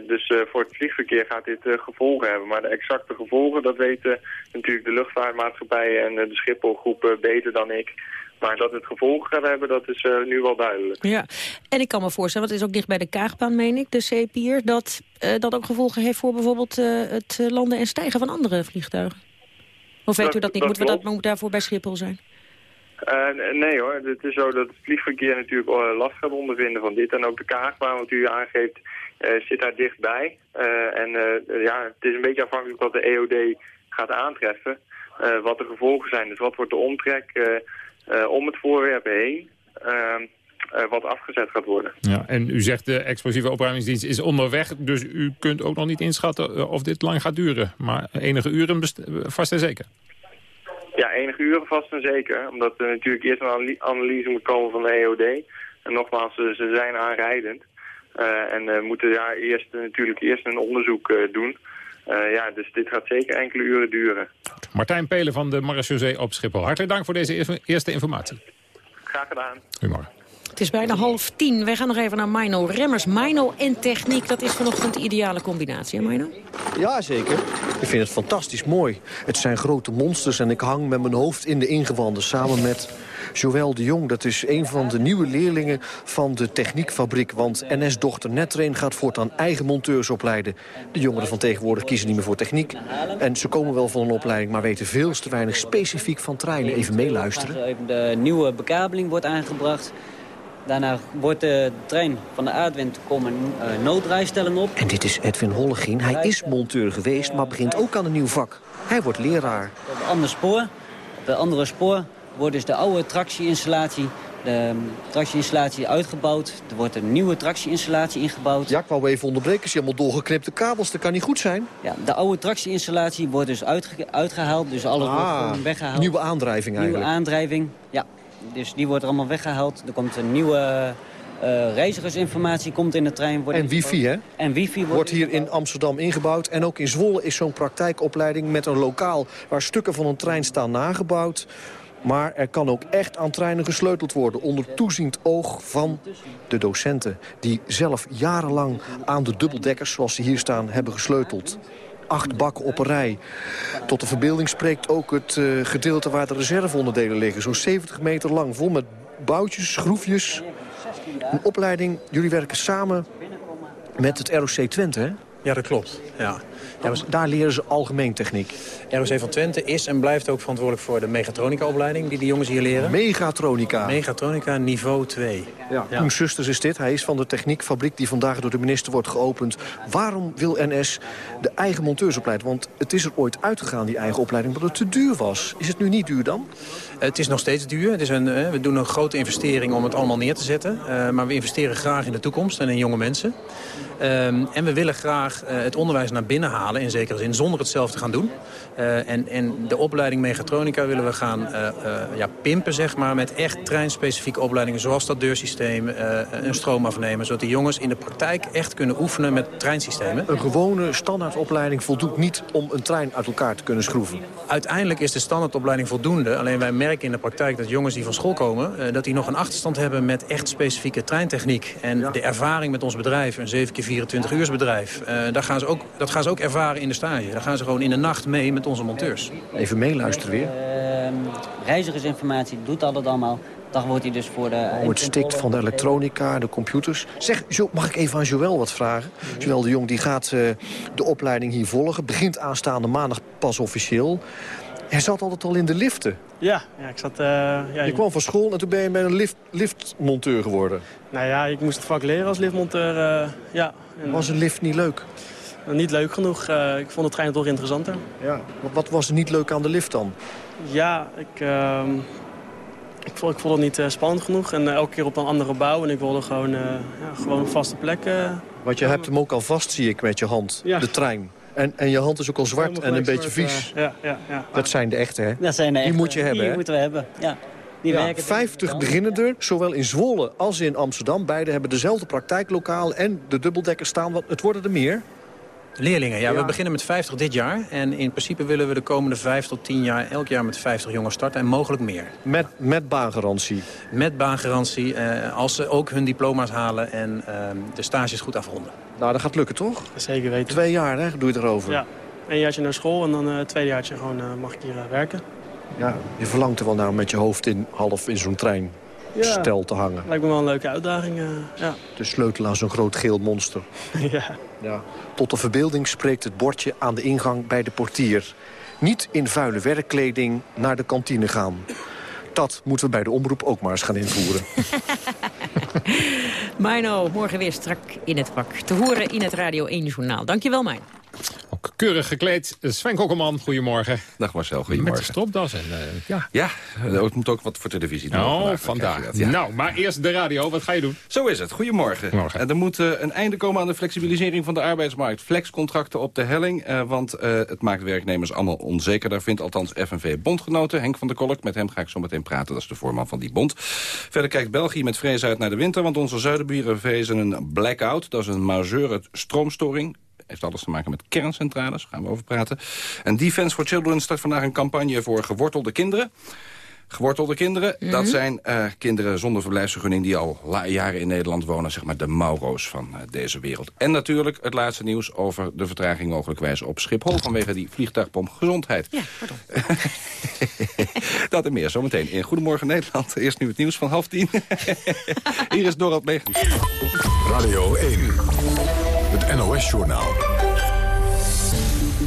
dus voor het vliegverkeer gaat dit gevolgen hebben. Maar de exacte gevolgen, dat weten natuurlijk de luchtvaartmaatschappijen en de Schipholgroep beter dan ik. Maar dat het gevolgen gaat hebben, dat is uh, nu wel duidelijk. Ja, en ik kan me voorstellen, want het is ook dicht bij de Kaagbaan, meen ik, de zeepier... dat uh, dat ook gevolgen heeft voor bijvoorbeeld uh, het landen en stijgen van andere vliegtuigen. Of weet dat, u dat niet? Moeten we dat moet daarvoor bij Schiphol zijn? nee hoor, het is zo dat het vliegverkeer natuurlijk last gaat ondervinden van dit. En ook de Kaagbaan, wat u aangeeft, zit daar dichtbij. en ja, het is een beetje afhankelijk wat de EOD gaat aantreffen. wat de gevolgen zijn, dus wat wordt de omtrek... Uh, om het voorwerp heen uh, uh, wat afgezet gaat worden. Ja, en u zegt de explosieve opruimingsdienst is onderweg, dus u kunt ook nog niet inschatten of dit lang gaat duren. Maar enige uren vast en zeker. Ja, enige uren vast en zeker. Omdat er natuurlijk eerst een analyse moet komen van de EOD. En nogmaals, ze zijn aanrijdend. Uh, en uh, moeten daar eerst natuurlijk eerst een onderzoek uh, doen. Ja, dus dit gaat zeker enkele uren duren. Martijn Pelen van de Marechaussee op Schiphol. Hartelijk dank voor deze eerste informatie. Graag gedaan. Goedemorgen. Het is bijna half tien. Wij gaan nog even naar Mino Remmers. Mino en techniek, dat is vanochtend de ideale combinatie, hè Mino? Ja, zeker. Ik vind het fantastisch mooi. Het zijn grote monsters en ik hang met mijn hoofd in de ingewanden... samen met Joël de Jong. Dat is een van de nieuwe leerlingen van de techniekfabriek. Want NS-dochter Netrain gaat voortaan eigen monteurs opleiden. De jongeren van tegenwoordig kiezen niet meer voor techniek. En ze komen wel van een opleiding, maar weten veel te weinig specifiek van treinen. Even meeluisteren. De nieuwe bekabeling wordt aangebracht. Daarna wordt de trein van de aardwind komen uh, noodrijstellen op. En dit is Edwin Hollegien. Hij is monteur geweest, maar begint ook aan een nieuw vak. Hij wordt leraar. Op een ander spoor, op het andere spoor, wordt dus de oude tractieinstallatie de ehm, tractieinstallatie uitgebouwd. Er wordt een nieuwe tractieinstallatie ingebouwd. Ja, ik wou even onderbreken. Ze allemaal doorgeknipte kabels. Dat kan niet goed zijn. Ja, de oude tractieinstallatie wordt dus uitgehaald. Dus alles wordt ah, gewoon weggehaald. Nieuwe aandrijving eigenlijk. Nieuwe aandrijving, ja. Dus die wordt er allemaal weggehaald. Er komt een nieuwe uh, reizigersinformatie komt in de trein. Wordt en wifi, hè? En wifi wordt, wordt hier in Amsterdam ingebouwd. En ook in Zwolle is zo'n praktijkopleiding met een lokaal... waar stukken van een trein staan nagebouwd. Maar er kan ook echt aan treinen gesleuteld worden... onder toeziend oog van de docenten... die zelf jarenlang aan de dubbeldekkers, zoals ze hier staan, hebben gesleuteld acht bakken op een rij. Tot de verbeelding spreekt ook het uh, gedeelte waar de reserveonderdelen liggen. Zo'n 70 meter lang, vol met boutjes, schroefjes. Een opleiding, jullie werken samen met het ROC Twente, hè? Ja, dat klopt. Ja. Ja, daar leren ze algemeen techniek. ROC van Twente is en blijft ook verantwoordelijk voor de megatronica-opleiding... die de jongens hier leren. Megatronica? Megatronica niveau 2. Ja. ja. Koen Susters is dit. Hij is van de techniekfabriek die vandaag door de minister wordt geopend. Waarom wil NS de eigen monteurs opleiden? Want het is er ooit uitgegaan, die eigen opleiding, omdat het te duur was. Is het nu niet duur dan? Het is nog steeds duur. Het is een, eh, we doen een grote investering om het allemaal neer te zetten. Uh, maar we investeren graag in de toekomst en in jonge mensen. Um, en we willen graag uh, het onderwijs naar binnen halen, in zekere zin, zonder het zelf te gaan doen. Uh, en, en de opleiding mechatronica willen we gaan uh, ja, pimpen, zeg maar, met echt treinspecifieke opleidingen, zoals dat deursysteem, een stroomafnemer, zodat de jongens in de praktijk echt kunnen oefenen met treinsystemen. Een gewone standaardopleiding voldoet niet om een trein uit elkaar te kunnen schroeven? Uiteindelijk is de standaardopleiding voldoende, alleen wij merken in de praktijk dat jongens die van school komen, dat die nog een achterstand hebben met echt specifieke treintechniek. En ja. de ervaring met ons bedrijf, een 7 keer 24 uursbedrijf. Uh, daar gaan ze ook, dat gaan ze ook ervaren in de stage. Daar gaan ze gewoon in de nacht mee met onze monteurs. Even meeluisteren weer. Uh, reizigersinformatie doet al dat allemaal. Dan wordt hij dus voor de... Oh, het stikt van de elektronica, de computers. Zeg, mag ik even aan Joël wat vragen? Joël de Jong die gaat uh, de opleiding hier volgen. Begint aanstaande maandag pas officieel. Hij zat altijd al in de liften. Ja, ja ik zat... Uh, ja, je kwam van school en toen ben je bij een lift, liftmonteur geworden. Nou ja, ik moest het vak leren als liftmonteur, uh, ja. En, was een lift niet leuk? Uh, niet leuk genoeg. ik vond het trein toch interessanter. Ja. Wat, wat, was er niet leuk aan de lift dan? Ja, ik, ehm, ik, vond, ik vond het niet spannend genoeg. En elke keer op een andere bouw. En ik wilde gewoon, ja, gewoon een vaste plek. Want je hebt hem ook al vast, zie ik, met je hand. Ja. De trein. En, en je hand is ook al zwart en een beetje vies. Ja, ja, ja. Dat zijn de echte, hè? Dat zijn de echte. Die moet je hebben, Die hè? moeten we hebben, ja. Die ja, werken 50 beginnen er, zowel in Zwolle als in Amsterdam. Beide hebben dezelfde praktijklokaal en de dubbeldekkers staan. Want het worden er meer. Leerlingen, ja, We beginnen met 50 dit jaar. En in principe willen we de komende 5 tot 10 jaar elk jaar met 50 jongens starten. En mogelijk meer. Met, met baangarantie? Met baangarantie. Eh, als ze ook hun diploma's halen en eh, de stages goed afronden. Nou, dat gaat lukken, toch? Zeker weten. Twee jaar, hè, doe je erover? Ja. Een jaartje naar school en dan uh, het tweede jaartje gewoon, uh, mag ik hier uh, werken. Ja, je verlangt er wel nou met je hoofd in, half in zo'n trein ja. stel te hangen. Lijkt me wel een leuke uitdaging, ja. De sleutel aan zo'n groot geel monster. (laughs) ja. Ja. Tot de verbeelding spreekt het bordje aan de ingang bij de portier. Niet in vuile werkkleding naar de kantine gaan. Dat moeten we bij de omroep ook maar eens gaan invoeren. (laughs) Mino, morgen weer strak in het vak. Te horen in het Radio 1 Journaal. Dankjewel, Mijn. Ook keurig gekleed. Sven Kokkelman, goedemorgen. Dag Marcel, goedemorgen. Met de stropdas en uh, ja. Ja, het moet ook wat voor televisie doen. Oh, vandaag. Ja. Nou, maar eerst de radio. Wat ga je doen? Zo is het. Goedemorgen. Morgen. En er moet uh, een einde komen aan de flexibilisering van de arbeidsmarkt. Flexcontracten op de helling, uh, want het maakt werknemers allemaal onzeker. Daar vindt althans FNV-bondgenoten. Henk van der Kolk, met hem ga ik zo meteen praten. Dat is de voorman van die bond. Verder kijkt België met vrees uit naar de winter, want onze zuidenburen vrezen een blackout. Dat is een majeure stroomstoring heeft alles te maken met kerncentrales, daar gaan we over praten. En Defense for Children start vandaag een campagne voor gewortelde kinderen. Gewortelde kinderen, dat Mhm. zijn eh, kinderen zonder verblijfsvergunning... die al jaren in Nederland wonen, zeg maar de Mauro's van eh, deze wereld. En natuurlijk het laatste nieuws over de vertraging mogelijkwijs op Schiphol... vanwege die vliegtuigbom gezondheid. Ja, pardon. (laughs) dat en meer zometeen in Goedemorgen Nederland. Eerst nu het nieuws van half tien. (laughs) Hier is Dorot Megens. Radio 1, NOS-journaal.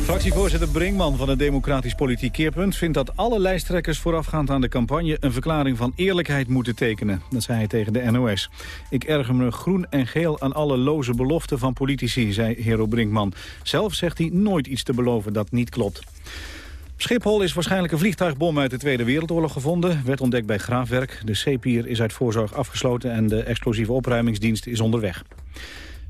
Fractievoorzitter Brinkman van het Democratisch Politiek Keerpunt... vindt dat alle lijsttrekkers voorafgaand aan de campagne... een verklaring van eerlijkheid moeten tekenen. Dat zei hij tegen de NOS. Ik erger me groen en geel aan alle loze beloften van politici, zei Hero Brinkman. Zelf zegt hij nooit iets te beloven dat niet klopt. Op Schiphol is waarschijnlijk een vliegtuigbom uit de Tweede Wereldoorlog gevonden. Werd ontdekt bij graafwerk. De C-pier is uit voorzorg afgesloten en de explosieve opruimingsdienst is onderweg.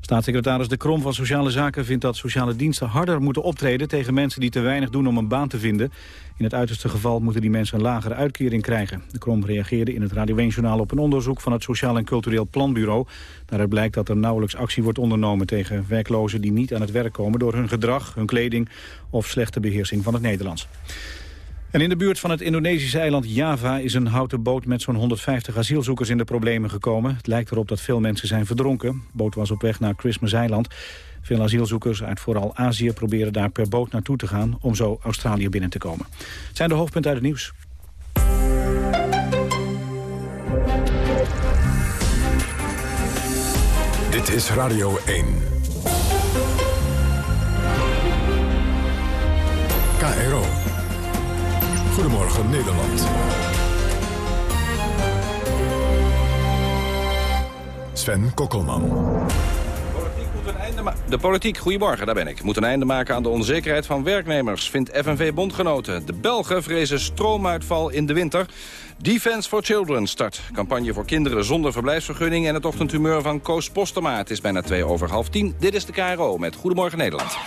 Staatssecretaris De Krom van Sociale Zaken vindt dat sociale diensten harder moeten optreden tegen mensen die te weinig doen om een baan te vinden. In het uiterste geval moeten die mensen een lagere uitkering krijgen. De Krom reageerde in het Radio 1-journaal op een onderzoek van het Sociaal en Cultureel Planbureau. Daaruit blijkt dat er nauwelijks actie wordt ondernomen tegen werklozen die niet aan het werk komen door hun gedrag, hun kleding of slechte beheersing van het Nederlands. En in de buurt van het Indonesische eiland Java is een houten boot met zo'n 150 asielzoekers in de problemen gekomen. Het lijkt erop dat veel mensen zijn verdronken. De boot was op weg naar Christmas-eiland. Veel asielzoekers uit vooral Azië proberen daar per boot naartoe te gaan om zo Australië binnen te komen. Het zijn de hoofdpunten uit het nieuws. Dit is Radio 1. KRO. Goedemorgen Nederland. Sven Kokkelman. De politiek, goedemorgen, daar ben ik. Moet een einde maken aan de onzekerheid van werknemers, vindt FNV-bondgenoten. De Belgen vrezen stroomuitval in de winter. Defense for Children start. Campagne voor kinderen zonder verblijfsvergunning... en het ochtendhumeur van Koos Postema. Het is bijna twee over half tien. Dit is de KRO met Goedemorgen Nederland.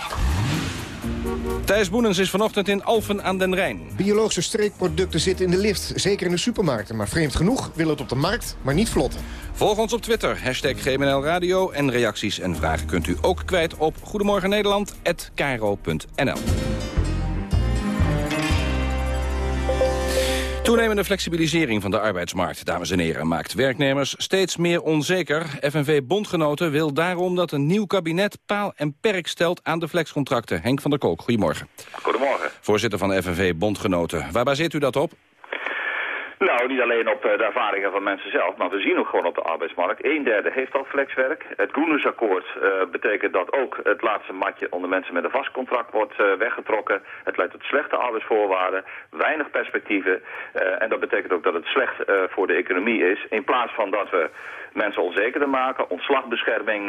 Thijs Boenens is vanochtend in Alphen aan den Rijn. Biologische streekproducten zitten in de lift, zeker in de supermarkten. Maar vreemd genoeg wil het op de markt, maar niet vlotten. Volg ons op Twitter, hashtag GMNL Radio. En reacties en vragen kunt u ook kwijt op Goedemorgen Toenemende flexibilisering van de arbeidsmarkt, dames en heren, maakt werknemers steeds meer onzeker. FNV-bondgenoten wil daarom dat een nieuw kabinet paal en perk stelt aan de flexcontracten. Henk van der Kolk, goedemorgen. Goedemorgen. Voorzitter van FNV-bondgenoten. Waar baseert u dat op? Nou, niet alleen op eh, de ervaringen van mensen zelf, maar we zien ook gewoon op de arbeidsmarkt. Een derde heeft al flexwerk. Het Groenersakkoord uh, betekent dat ook het laatste matje onder mensen met een vast contract wordt uh, weggetrokken. Het leidt tot slechte arbeidsvoorwaarden, weinig perspectieven. En dat betekent ook dat het slecht voor de economie is. In plaats van dat we mensen onzekerder maken, ontslagbescherming,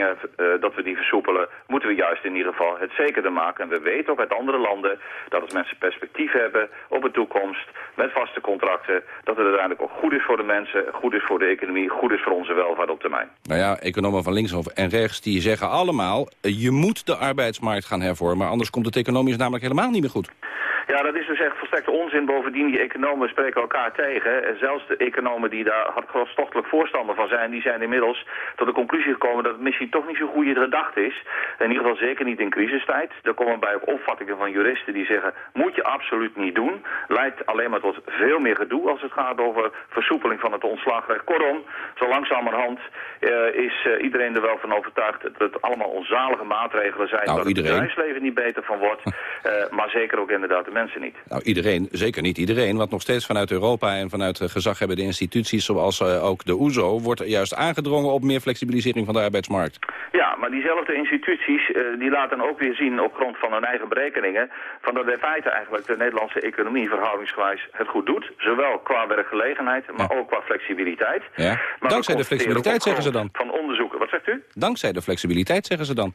dat we die versoepelen, moeten we juist in ieder geval het zekerder maken. En we weten ook uit andere landen dat als mensen perspectief hebben op de toekomst met vaste contracten, dat het uiteindelijk ook goed is voor de mensen, goed is voor de economie, goed is voor onze welvaart op termijn. Nou ja, economen van links en rechts die zeggen allemaal... je moet de arbeidsmarkt gaan hervormen, anders komt het economisch namelijk helemaal niet meer goed. Ja, dat is dus echt volstrekte onzin. Bovendien, die economen spreken elkaar tegen. En zelfs de economen die daar hartstochtelijk voorstander van zijn... die zijn inmiddels tot de conclusie gekomen dat het misschien toch niet zo goede gedacht is. In ieder geval zeker niet in crisistijd. Er komen bij ook opvattingen van juristen die zeggen... moet je absoluut niet doen. Leidt alleen maar tot veel meer gedoe als het gaat over versoepeling van het ontslagrecht. Kortom, zo langzamerhand uh, is uh, iedereen er wel van overtuigd... dat het allemaal onzalige maatregelen zijn... Nou, waar het bedrijfsleven niet beter van wordt. Uh, (laughs) maar zeker ook inderdaad de mensen niet. Nou, iedereen, zeker niet iedereen, want nog steeds vanuit Europa en vanuit uh, gezaghebbende instituties zoals uh, ook de OESO wordt er juist aangedrongen op meer flexibilisering van de arbeidsmarkt. Ja, maar diezelfde instituties uh, die laten ook weer zien op grond van hun eigen berekeningen van dat in feite eigenlijk de Nederlandse economie verhoudingsgewijs het goed doet, zowel qua werkgelegenheid, maar ja. ook qua flexibiliteit. Ja. Maar Dankzij de flexibiliteit zeggen ze dan. Van onderzoeken, wat zegt u? Dankzij de flexibiliteit zeggen ze dan.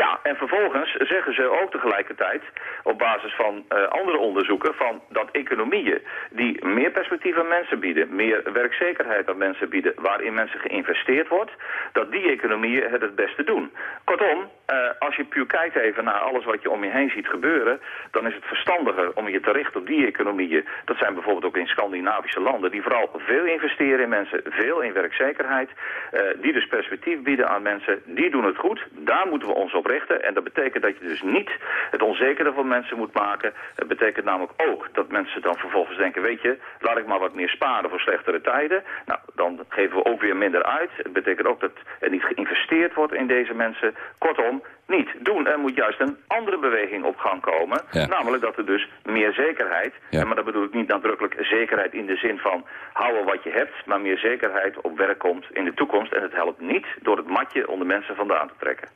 Ja, en En vervolgens zeggen ze ook tegelijkertijd, op basis van uh, andere onderzoeken, van dat economieën die meer perspectief aan mensen bieden, meer werkzekerheid aan mensen bieden, waarin mensen geïnvesteerd wordt, dat die economieën het het beste doen. Kortom, uh, als je puur kijkt even naar alles wat je om je heen ziet gebeuren, dan is het verstandiger om je te richten op die economieën. Dat zijn bijvoorbeeld ook in Scandinavische landen, die vooral veel investeren in mensen, veel in werkzekerheid, uh, die dus perspectief bieden aan mensen, die doen het goed. Daar moeten we ons op richten. En dat betekent dat je dus niet het onzekere van mensen moet maken. Het betekent namelijk ook dat mensen dan vervolgens denken, weet je, laat ik maar wat meer sparen voor slechtere tijden. Nou, dan geven we ook weer minder uit. Het betekent ook dat er niet geïnvesteerd wordt in deze mensen. Kortom, niet doen. Er moet juist een andere beweging op gang komen. Namelijk dat er dus meer zekerheid, ja. maar dat bedoel ik niet nadrukkelijk zekerheid in de zin van houden wat je hebt, maar meer zekerheid op werk komt in de toekomst. En het helpt niet door het matje onder mensen vandaan te trekken.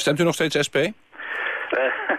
Stemt u nog steeds SP? Uh,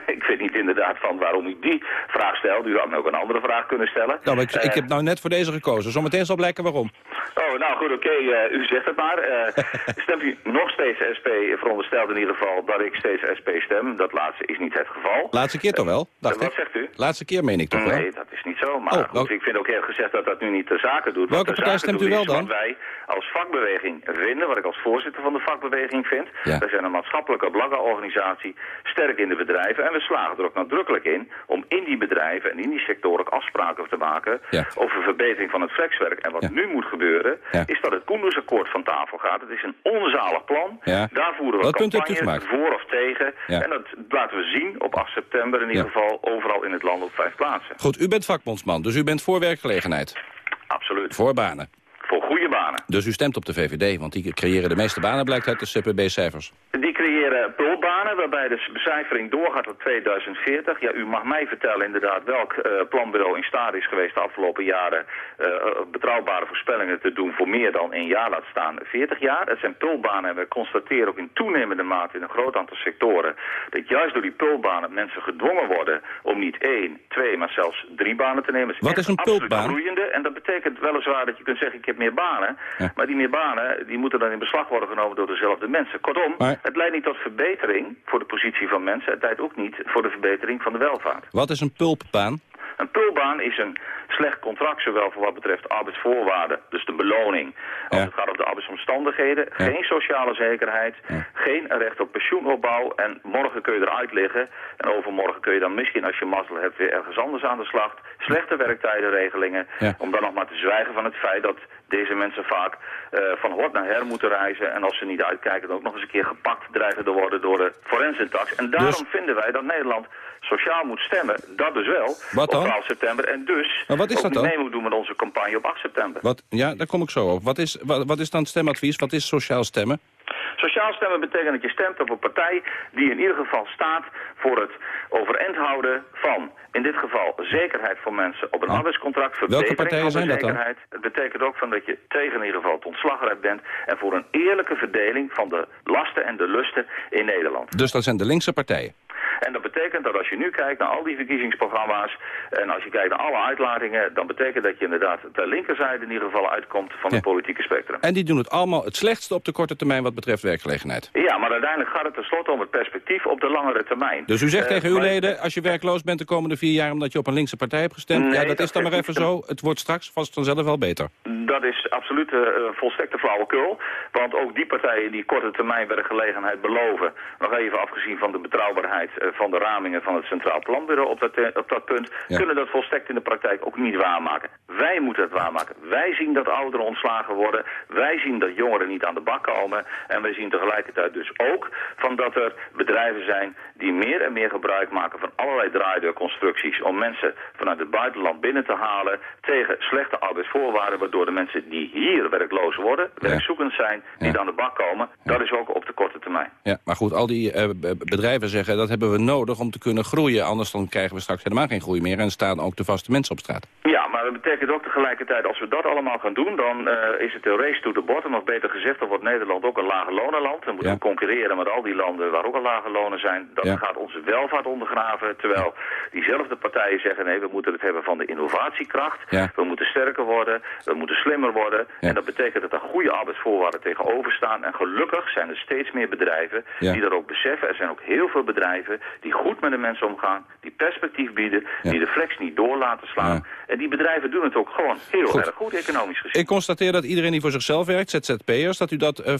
(laughs) ik weet niet inderdaad van waarom u die vraag stelt. U had me ook een andere vraag kunnen stellen. Nou, ik, ik, heb nou net voor deze gekozen. Zometeen zal blijken waarom. Oh, nou goed, oké. Okay, uh, u zegt het maar. (laughs) stemt u nog steeds SP? Veronderstelt in ieder geval dat ik steeds SP stem. Dat laatste is niet het geval. Laatste keer toch wel? Dacht wat ik. zegt u? Laatste keer meen ik toch wel? Nee, dat is niet zo. Maar oh, goed, ik vind ook eerlijk gezegd dat dat nu niet de zaken doet. Welke partij stemt u wel dan? Wat wij als vakbeweging vinden, wat ik als voorzitter van de vakbeweging vind. Ja. Wij zijn een maatschappelijke belangenorganisatie, sterk in de bedrijven. En we slagen er ook nadrukkelijk in om in die bedrijven en in die sectoren ook afspraken te maken ja. over verbetering van het flexwerk. En wat Ja. nu moet gebeuren, Ja. is dat het Koendersakkoord van tafel gaat. Het is een onzalig plan. Ja. Daar voeren we Wat campagne voor of tegen. Ja. En dat laten we zien op 8 september in ieder geval overal in het land op vijf plaatsen. Goed, u bent vakbondsman, dus u bent voor werkgelegenheid. Absoluut. Voor banen. Voor goede banen. Dus u stemt op de VVD, want die creëren de meeste banen, blijkt uit de CPB-cijfers. Die creëren pulbanen waarbij de becijfering doorgaat tot 2040. Ja, u mag mij vertellen inderdaad welk eh, planbureau in staat is geweest de afgelopen jaren eh, betrouwbare voorspellingen te doen voor meer dan een jaar, laat staan 40 jaar. Het zijn pulbanen en we constateren ook in toenemende mate in een groot aantal sectoren dat juist door die pulbanen mensen gedwongen worden om niet één, twee, maar zelfs drie banen te nemen. Wat is een absoluut pulbaan? groeiende en dat betekent weliswaar dat je kunt zeggen ik heb meer banen, Ja. maar die meer banen die moeten dan in beslag worden genomen door dezelfde mensen. Kortom, Maar- het leidt niet tot verbetering voor de positie van mensen. Het leidt ook niet voor de verbetering van de welvaart. Wat is een pulpbaan? Een pulbaan is een slecht contract, zowel voor wat betreft arbeidsvoorwaarden, dus de beloning, als Ja. het gaat over de arbeidsomstandigheden, geen sociale zekerheid, geen recht op pensioenopbouw. En morgen kun je eruit liggen. En overmorgen kun je dan misschien als je mazzel hebt weer ergens anders aan de slag. Slechte werktijdenregelingen, om dan nog maar te zwijgen van het feit dat deze mensen vaak eh, van hort naar her moeten reizen. En als ze niet uitkijken dan ook nog eens een keer gepakt dreigen te worden door de forensentax. En daarom Dus- vinden wij dat Nederland sociaal moet stemmen, dat dus wel, Wat dan? op 12 september en dus Maar wat is dat dan? mee moet doen met onze campagne op 8 september. Wat, ja, daar kom ik zo op. Wat is, wat, wat is dan het stemadvies? Wat is sociaal stemmen? Sociaal stemmen betekent dat je stemt op een partij die in ieder geval staat voor het overeind houden van, in dit geval, zekerheid voor mensen op een arbeidscontract, verbetering partijen zijn dat dan? Het betekent ook van dat je tegen in ieder geval het ontslagrecht bent en voor een eerlijke verdeling van de lasten en de lusten in Nederland. Dus dat zijn de linkse partijen. En dat betekent dat als je nu kijkt naar al die verkiezingsprogramma's en als je kijkt naar alle uitlatingen, dan betekent dat je inderdaad ter linkerzijde in ieder geval uitkomt van het politieke spectrum. En die doen het allemaal het slechtste op de korte termijn wat betreft werkgelegenheid. Ja, maar uiteindelijk gaat het tenslotte om het perspectief op de langere termijn. Dus u zegt Eh, tegen uw leden, als je werkloos bent de komende vier jaar... omdat je op een linkse partij hebt gestemd, Nee, ja, dat dat is dan maar even zo. Het wordt straks vast vanzelf wel beter. Dat is absoluut eh, volstrekte flauwekul. Want ook die partijen die korte termijn werkgelegenheid beloven... nog even afgezien van de betrouwbaarheid eh, van de ramingen van het Centraal Planbureau op dat, eh, op dat punt... Ja. kunnen dat volstrekt in de praktijk ook niet waarmaken. Wij moeten het waarmaken. Wij zien dat ouderen ontslagen worden. Wij zien dat jongeren niet aan de bak komen. En wij zien tegelijkertijd dus ook van dat er bedrijven zijn... die meer en meer gebruik maken van allerlei draaideurconstructies... om mensen vanuit het buitenland binnen te halen... tegen slechte arbeidsvoorwaarden... waardoor de mensen die hier werkloos worden, werkzoekend zijn... niet aan de bak komen. Dat is ook op de korte termijn. Ja, maar goed, al die eh, bedrijven zeggen dat hebben we nodig om te kunnen groeien. Anders dan krijgen we straks helemaal geen groei meer en staan ook de vaste mensen op straat. Ja, maar dat betekent ook tegelijkertijd, als we dat allemaal gaan doen, dan uh, is het een race to the bottom. Of beter gezegd, dan wordt Nederland ook een lage lonenland. Dan moeten we concurreren met al die landen waar ook al lage lonen zijn. Dat gaat onze welvaart ondergraven. Terwijl diezelfde partijen zeggen, nee, we moeten het hebben van de innovatiekracht. We moeten sterker worden, we moeten slimmer worden. En dat betekent dat er goede arbeidsvoorwaarden tegenover staan. En gelukkig zijn er steeds meer bedrijven die dat ook beseffen. Er zijn ook heel veel bedrijven die goed met de mensen omgaan, die perspectief bieden, die de flex niet door laten slaan. En die bedrijven doen het ook gewoon heel erg goed economisch gezien. Ik constateer dat iedereen die voor zichzelf werkt, ZZP'ers, dat u dat uh,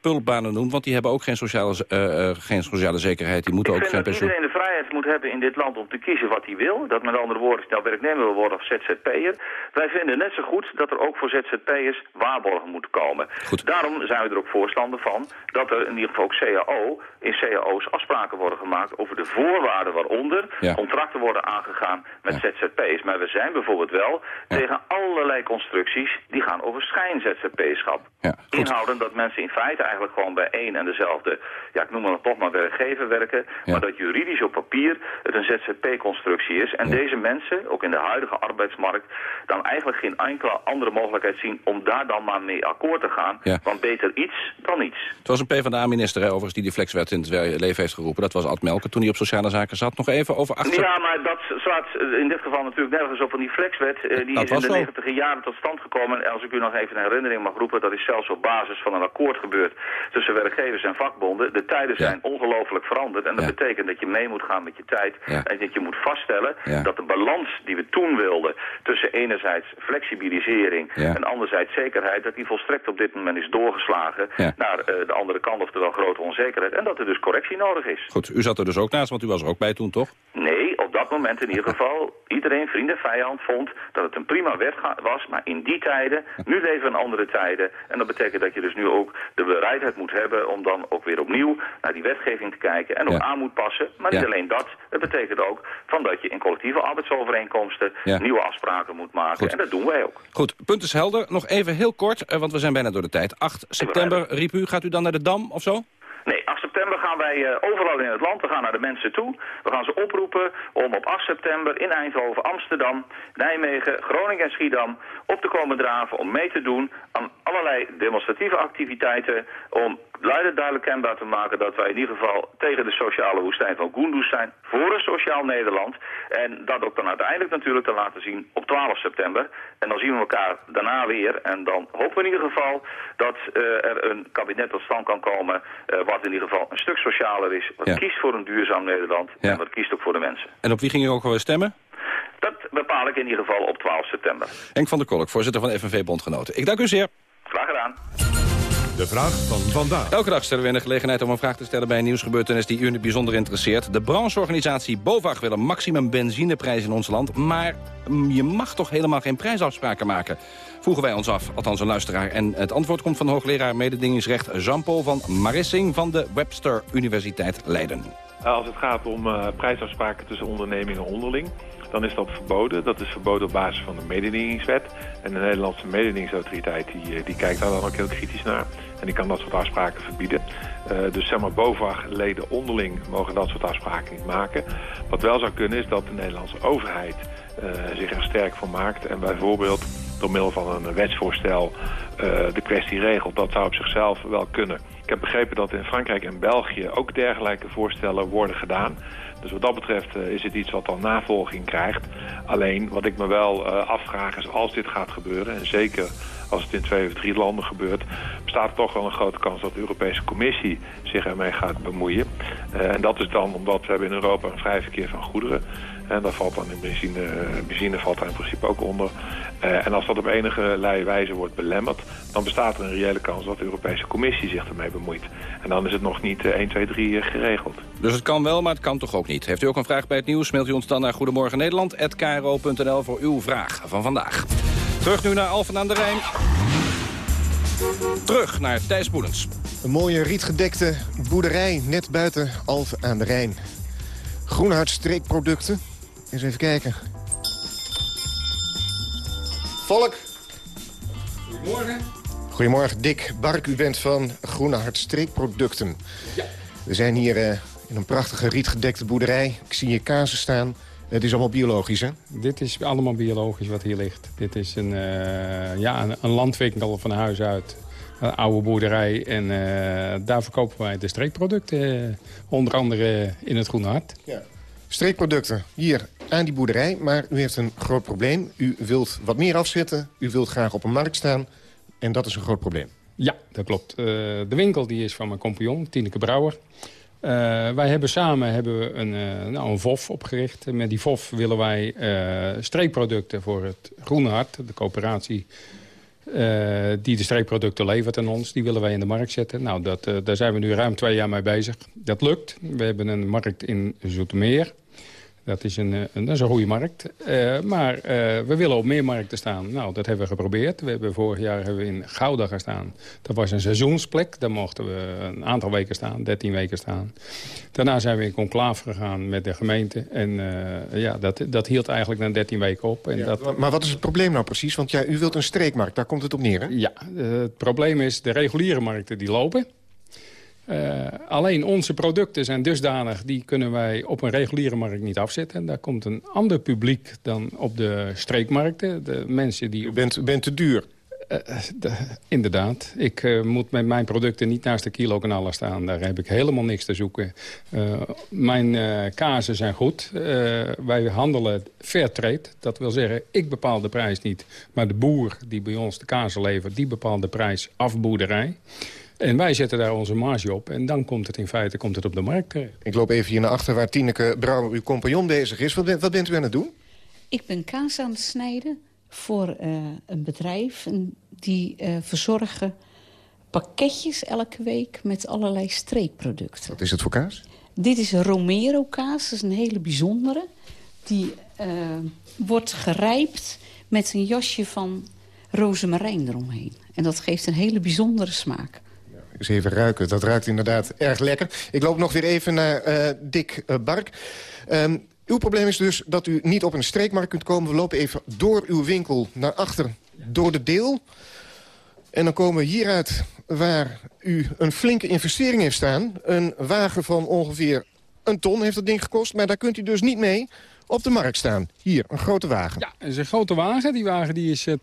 pulpbanen noemt, want die hebben ook geen sociale, uh, geen sociale zekerheid. Die moeten ik ook geen pensioen. iedereen de vrijheid moet hebben in dit land om te kiezen wat hij wil. Dat met andere woorden snel werknemer wil worden of ZZP'er. Wij vinden net zo goed dat er ook voor ZZP'ers waarborgen moeten komen. Goed. Daarom zijn we er ook voorstander van dat er in ieder geval ook CAO, in CAO's afspraken worden gemaakt over de voorwaarden waaronder contracten worden aangegaan met ZZP'ers. Maar we zijn bijvoorbeeld wel tegen allerlei constructies die gaan over schijn-ZZP-schap. Ja, Inhouden dat mensen in feite eigenlijk gewoon bij één en dezelfde, ja ik noem het toch maar werkgever werken, maar dat juridisch op papier het een ZZP-constructie is. En deze mensen, ook in de huidige arbeidsmarkt, dan eigenlijk geen enkele andere mogelijkheid zien om daar dan maar mee akkoord te gaan. Want beter iets dan niets. Het was een PvdA-minister overigens die die flexwet in het leven heeft geroepen. Dat was Ad Melker toen hij op sociale zaken zat. Nog even over achter... Ja, maar dat slaat in dit geval natuurlijk nergens op van die flexwet. Eh, die is in de negentiger jaren tot stand gekomen. En als ik u nog even een herinnering mag roepen, dat is zelfs op basis van een akkoord gebeurd tussen werkgevers en vakbonden. De tijden zijn ongelooflijk veranderd. En dat betekent dat je mee moet gaan met je tijd. En dat je moet vaststellen dat de balans die we toen wilden tussen enerzijds flexibilisering en anderzijds zekerheid, dat die volstrekt op dit moment is doorgeslagen naar uh, de andere kant, oftewel grote onzekerheid. En dat er dus correctie nodig is. Goed, u zat er dus ook naast, want u was er ook bij toen, toch? Nee, op dat moment in ieder geval iedereen, vriend en vijand, vond dat het een prima wet was. Maar in die tijden, nu leven we in andere tijden. En dat betekent dat je dus nu ook de bereidheid moet hebben om dan ook weer opnieuw naar die wetgeving te kijken. En ook aan moet passen. Maar niet alleen dat. Het betekent ook van dat je in collectieve arbeidsovereenkomsten nieuwe afspraken moet maken. En dat doen wij ook. Goed, punt is helder. Nog even heel kort, eh, want we zijn bijna door de tijd. 8 september, riep u, gaat u dan naar de Dam of zo? Nee, 8 september gaan wij uh, overal in het land, we gaan naar de mensen toe. We gaan ze oproepen om op 8 september in Eindhoven, Amsterdam, Nijmegen, Groningen en Schiedam op te komen draven om mee te doen aan allerlei demonstratieve activiteiten om luid duidelijk kenbaar te maken dat wij in ieder geval tegen de sociale woestijn van Goendous zijn, voor een sociaal Nederland. En dat ook dan uiteindelijk natuurlijk te laten zien op 12 september. En dan zien we elkaar daarna weer. En dan hopen we in ieder geval dat uh, er een kabinet tot stand kan komen uh, wat in ieder geval een stuk socialer is. Wat kiest voor een duurzaam Nederland en wat kiest ook voor de mensen. En op wie ging u ook wel stemmen? Dat bepaal ik in ieder geval op 12 september. Henk van der Kolk, voorzitter van FNV Bondgenoten. Ik dank u zeer. Graag gedaan. De vraag van vandaag. Elke dag stellen we in de gelegenheid om een vraag te stellen bij een nieuwsgebeurtenis die u in het bijzonder interesseert. De brancheorganisatie BOVAG wil een maximum benzineprijs in ons land. Maar je mag toch helemaal geen prijsafspraken maken? Vroegen wij ons af, althans een luisteraar. En het antwoord komt van hoogleraar mededingingsrecht Jean-Paul van Marissing van de Webster Universiteit Leiden. Als het gaat om uh, prijsafspraken tussen ondernemingen onderling dan is dat verboden. Dat is verboden op basis van de mededingingswet. En de Nederlandse mededingingsautoriteit die, eh, die kijkt daar dan ook heel kritisch naar. En die kan dat soort afspraken verbieden. Uh, dus zeg maar BOVAG-leden onderling mogen dat soort afspraken niet maken. Wat wel zou kunnen is dat de Nederlandse overheid uh, zich er sterk voor maakt. En bijvoorbeeld door middel van een wetsvoorstel de kwestie regelt. Dat zou op zichzelf wel kunnen. Ik heb begrepen dat in Frankrijk en België ook dergelijke voorstellen worden gedaan. Dus wat dat betreft uh, is het iets wat dan navolging krijgt. Alleen wat ik me wel uh, afvraag is als dit gaat gebeuren... en zeker als het in twee of drie landen gebeurt... bestaat er toch wel een grote kans dat de Europese Commissie zich ermee gaat bemoeien. Uh, en dat is dan omdat we hebben in Europa een vrij verkeer van goederen... En daar valt dan in benzine, benzine valt daar in principe ook onder. Uh, en als dat op enige wijze wordt belemmerd... dan bestaat er een reële kans dat de Europese Commissie zich ermee bemoeit. En dan is het nog niet uh, 1, 2, 3 geregeld. Dus het kan wel, maar het kan toch ook niet. Heeft u ook een vraag bij het nieuws? Mailt u ons dan naar Goedemorgen Nederland@kro.nl voor uw vraag van vandaag. Terug nu naar Alphen aan de Rijn. Terug naar Thijs Boelens. Een mooie rietgedekte boerderij net buiten Alphen aan de Rijn. Groenhart streekproducten. Eens even kijken. Volk. Goedemorgen. Goedemorgen, Dick Bark. U bent van Groenhart streekproducten. Ja. We zijn hier uh, in een prachtige rietgedekte boerderij. Ik zie hier kazen staan. Het is allemaal biologisch, hè? Dit is allemaal biologisch wat hier ligt. Dit is een, uh, ja, een, een landwinkel van huis uit. Een oude boerderij. En uh, daar verkopen wij de streekproducten. onder andere in het Groene Hart. Ja. Streekproducten hier aan die boerderij. Maar u heeft een groot probleem. U wilt wat meer afzetten. U wilt graag op een markt staan. En dat is een groot probleem. Ja, dat klopt. Uh, de winkel die is van mijn compagnon, Tineke Brouwer. Uh, wij hebben samen hebben we een, uh, nou, een VOF opgericht. Met die VOF willen wij streekproducten voor het Groene Hart, de coöperatie die de streekproducten levert aan ons. Die willen wij in de markt zetten. Nou, dat, daar zijn we nu ruim twee jaar mee bezig. Dat lukt. We hebben een markt in Zoetermeer. Dat is een, een, dat is een goede markt. Uh, maar uh, we willen op meer markten staan. Nou, dat hebben we geprobeerd. We hebben vorig jaar hebben we in Gouda gestaan. Dat was een seizoensplek. Daar mochten we een aantal weken staan, 13 weken staan. Daarna zijn we in conclave gegaan met de gemeente. En uh, ja, dat, dat hield eigenlijk na 13 weken op. En ja, dat... Maar wat is het probleem nou precies? Want ja, u wilt een streekmarkt, daar komt het op neer, hè? Ja, het probleem is de reguliere markten die lopen. Uh, alleen onze producten zijn dusdanig, die kunnen wij op een reguliere markt niet afzetten. Daar komt een ander publiek dan op de streekmarkten. De mensen die... U bent, bent te duur. Uh, de, inderdaad. Ik uh, moet met mijn producten niet naast de kilokanalen staan. Daar heb ik helemaal niks te zoeken. mijn kazen zijn goed. wij handelen fair trade. Dat wil zeggen, ik bepaal de prijs niet. Maar de boer die bij ons de kazen levert, die bepaalt de prijs afboerderij. En wij zetten daar onze marge op. En dan komt het in feite komt het op de markt terecht. Ik loop even hier naar achter waar Tineke Brouwer, uw compagnon, bezig is. Wat, wat bent u aan het doen? Ik ben kaas aan het snijden voor uh, een bedrijf. Die uh, verzorgen pakketjes elke week met allerlei streekproducten. Wat is het voor kaas? Dit is een Romero kaas. Dat is een hele bijzondere. Die uh, wordt gerijpt met een jasje van rozemarijn eromheen. En dat geeft een hele bijzondere smaak even ruiken. Dat ruikt inderdaad erg lekker. Ik loop nog weer even naar uh, Dick uh, Bark. Um, uw probleem is dus dat u niet op een streekmarkt kunt komen. We lopen even door uw winkel naar achter, door de deel. En dan komen we hieruit waar u een flinke investering heeft staan. Een wagen van ongeveer een ton heeft dat ding gekost. Maar daar kunt u dus niet mee op de markt staan. Hier, een grote wagen. Ja, is een grote wagen. Die wagen die is uh,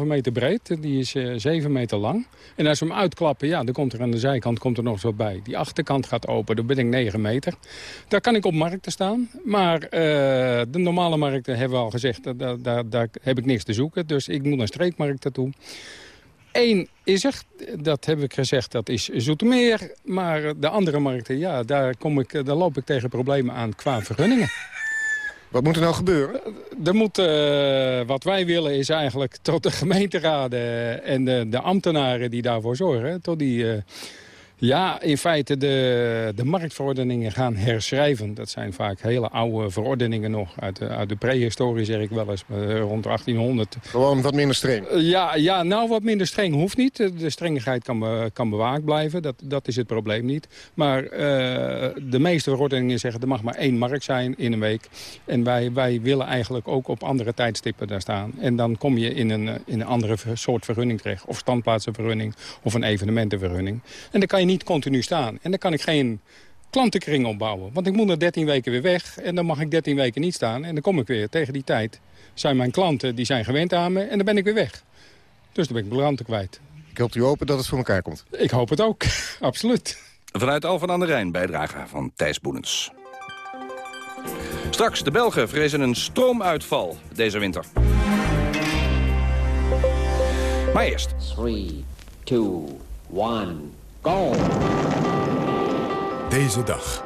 2,5 meter breed. Die is uh, 7 meter lang. En als we hem uitklappen, ja, dan komt er aan de zijkant komt er nog wat bij. Die achterkant gaat open, dan ben ik 9 meter. Daar kan ik op markten staan. Maar uh, de normale markten hebben we al gezegd, daar, daar, daar heb ik niks te zoeken. Dus ik moet naar streekmarkten toe. Eén is er, dat heb ik gezegd, dat is Zoetermeer. Maar de andere markten, ja, daar, kom ik, daar loop ik tegen problemen aan qua vergunningen. Wat moet er nou gebeuren? Er moet, uh, wat wij willen is eigenlijk tot de gemeenteraden en de, de ambtenaren die daarvoor zorgen... tot die uh, ja, in feite de, de marktverordeningen gaan herschrijven. Dat zijn vaak hele oude verordeningen nog. Uit de, uit de prehistorie zeg ik wel eens, uh, rond 1800. Gewoon wat minder streng? Uh, ja, ja, nou wat minder streng hoeft niet. De strengigheid kan, kan bewaakt blijven. Dat, dat is het probleem niet. Maar uh, de meeste verordeningen zeggen er mag maar één markt zijn in een week. En wij, wij willen eigenlijk ook op andere tijdstippen daar staan. En dan kom je in een, in een andere soort vergunning terecht. Of standplaatsenvergunning of een evenementenvergunning. En dan kan je niet continu staan. En dan kan ik geen klantenkring opbouwen. Want ik moet na 13 weken weer weg en dan mag ik 13 weken niet staan. En dan kom ik weer tegen die tijd. Zijn mijn klanten die zijn gewend aan me en dan ben ik weer weg. Dus dan ben ik mijn klanten kwijt. Ik hoop u open dat het voor elkaar komt. Ik hoop het ook, (laughs) absoluut. Vanuit Alphen aan de Rijn, bijdrage van Thijs Boenens. Straks, de Belgen vrezen een stroomuitval deze winter. Maar eerst. 3, 2, 1... Go! Deze dag,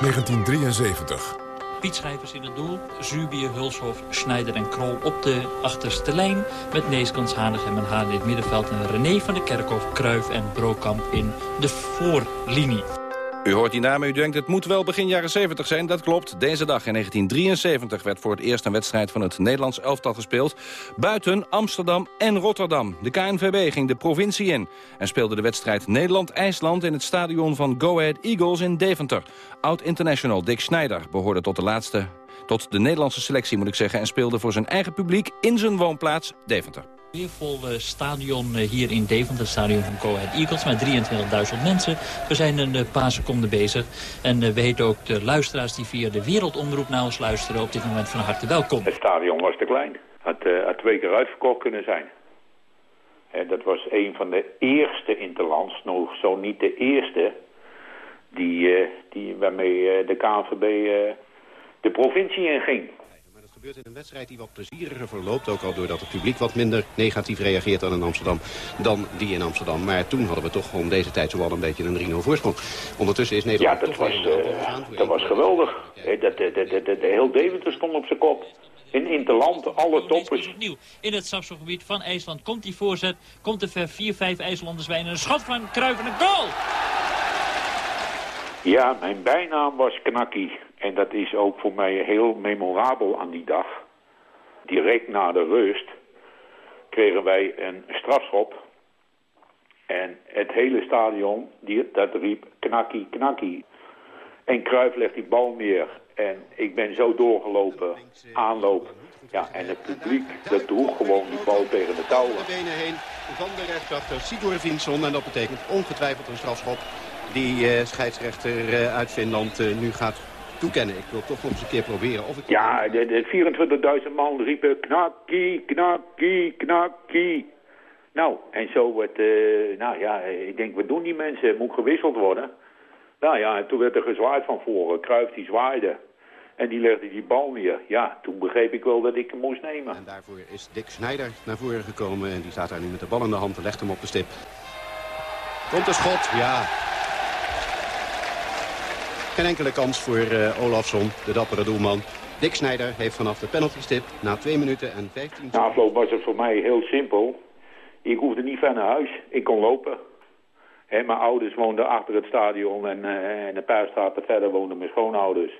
1973. Piet Schrijvers in het doel, Zubië, Hulshof, Schneider en Krol op de achterste lijn... met Neeskans, Hanegem en Haan in het middenveld... en René van der Kerkhof, Kruif en Brokamp in de voorlinie. U hoort die namen, u denkt het moet wel begin jaren 70 zijn. Dat klopt. Deze dag in 1973 werd voor het eerst een wedstrijd van het Nederlands elftal gespeeld. Buiten Amsterdam en Rotterdam. De KNVB ging de provincie in en speelde de wedstrijd Nederland-IJsland... in het stadion van Go Ahead Eagles in Deventer. Oud-international Dick Schneider behoorde tot de laatste... tot de Nederlandse selectie moet ik zeggen... en speelde voor zijn eigen publiek in zijn woonplaats Deventer. Weer vol eh, stadion eh, hier in Deventer, het stadion van Go Eagles... met 23.000 mensen. We zijn een eh, paar seconden bezig. En we heten ook de luisteraars die via de wereldomroep naar ons luisteren... op dit moment van harte welkom. Het stadion was te klein. Had, had twee keer uitverkocht kunnen zijn. En dat was een van de eerste interlands, nog zo niet de eerste... Die, die, waarmee de KNVB de provincie inging gebeurt in een wedstrijd die wat plezieriger verloopt. Ook al doordat het publiek wat minder negatief reageert dan in Amsterdam dan die in Amsterdam. Maar toen hadden we toch om deze tijd zowel een beetje een 3-0 voorsprong. Ondertussen is Nederland Ja, dat, was, uh, dat was geweldig. Ja. Dat, dat, dat, dat, heel Deventer stond op zijn kop. In Interland, alle toppers. Opnieuw in het Sapselgebied van IJsland komt die voorzet. Komt er ver 4-5 IJslanders bij. En een schot van Kruijff en een goal! Ja, mijn bijnaam was Knakkie. En dat is ook voor mij heel memorabel aan die dag. Direct na de rust kregen wij een strafschop. En het hele stadion, die, dat riep knakkie, knakkie. En Kruif legt die bal neer. En ik ben zo doorgelopen, aanloop. Ja, en het publiek, dat droeg gewoon die bal tegen de touwen. De benen heen van de rechtsachter Sigur Vinson. En dat betekent ongetwijfeld een strafschop die uh, scheidsrechter uh, uit Finland uh, nu gaat toekennen. Ik wil toch nog eens een keer proberen. Of ik ja, de, de 24.000 man riepen knakkie, knakkie, knakkie. Nou, en zo wordt, uh, nou ja, ik denk, wat doen die mensen? Moet gewisseld worden? Nou ja, en toen werd er gezwaaid van voren. Kruif die zwaaide. En die legde die bal neer. Ja, toen begreep ik wel dat ik hem moest nemen. En daarvoor is Dick Snijder naar voren gekomen. En die staat daar nu met de bal in de hand en legt hem op de stip. Komt een schot, ja. Geen enkele kans voor uh, Olafsson, de dappere doelman. Dick Snijder heeft vanaf de penaltystip na 2 minuten en 15... Na afloop was het voor mij heel simpel. Ik hoefde niet ver naar huis. Ik kon lopen. He, mijn ouders woonden achter het stadion en, uh, en een paar straten verder woonden mijn schoonouders.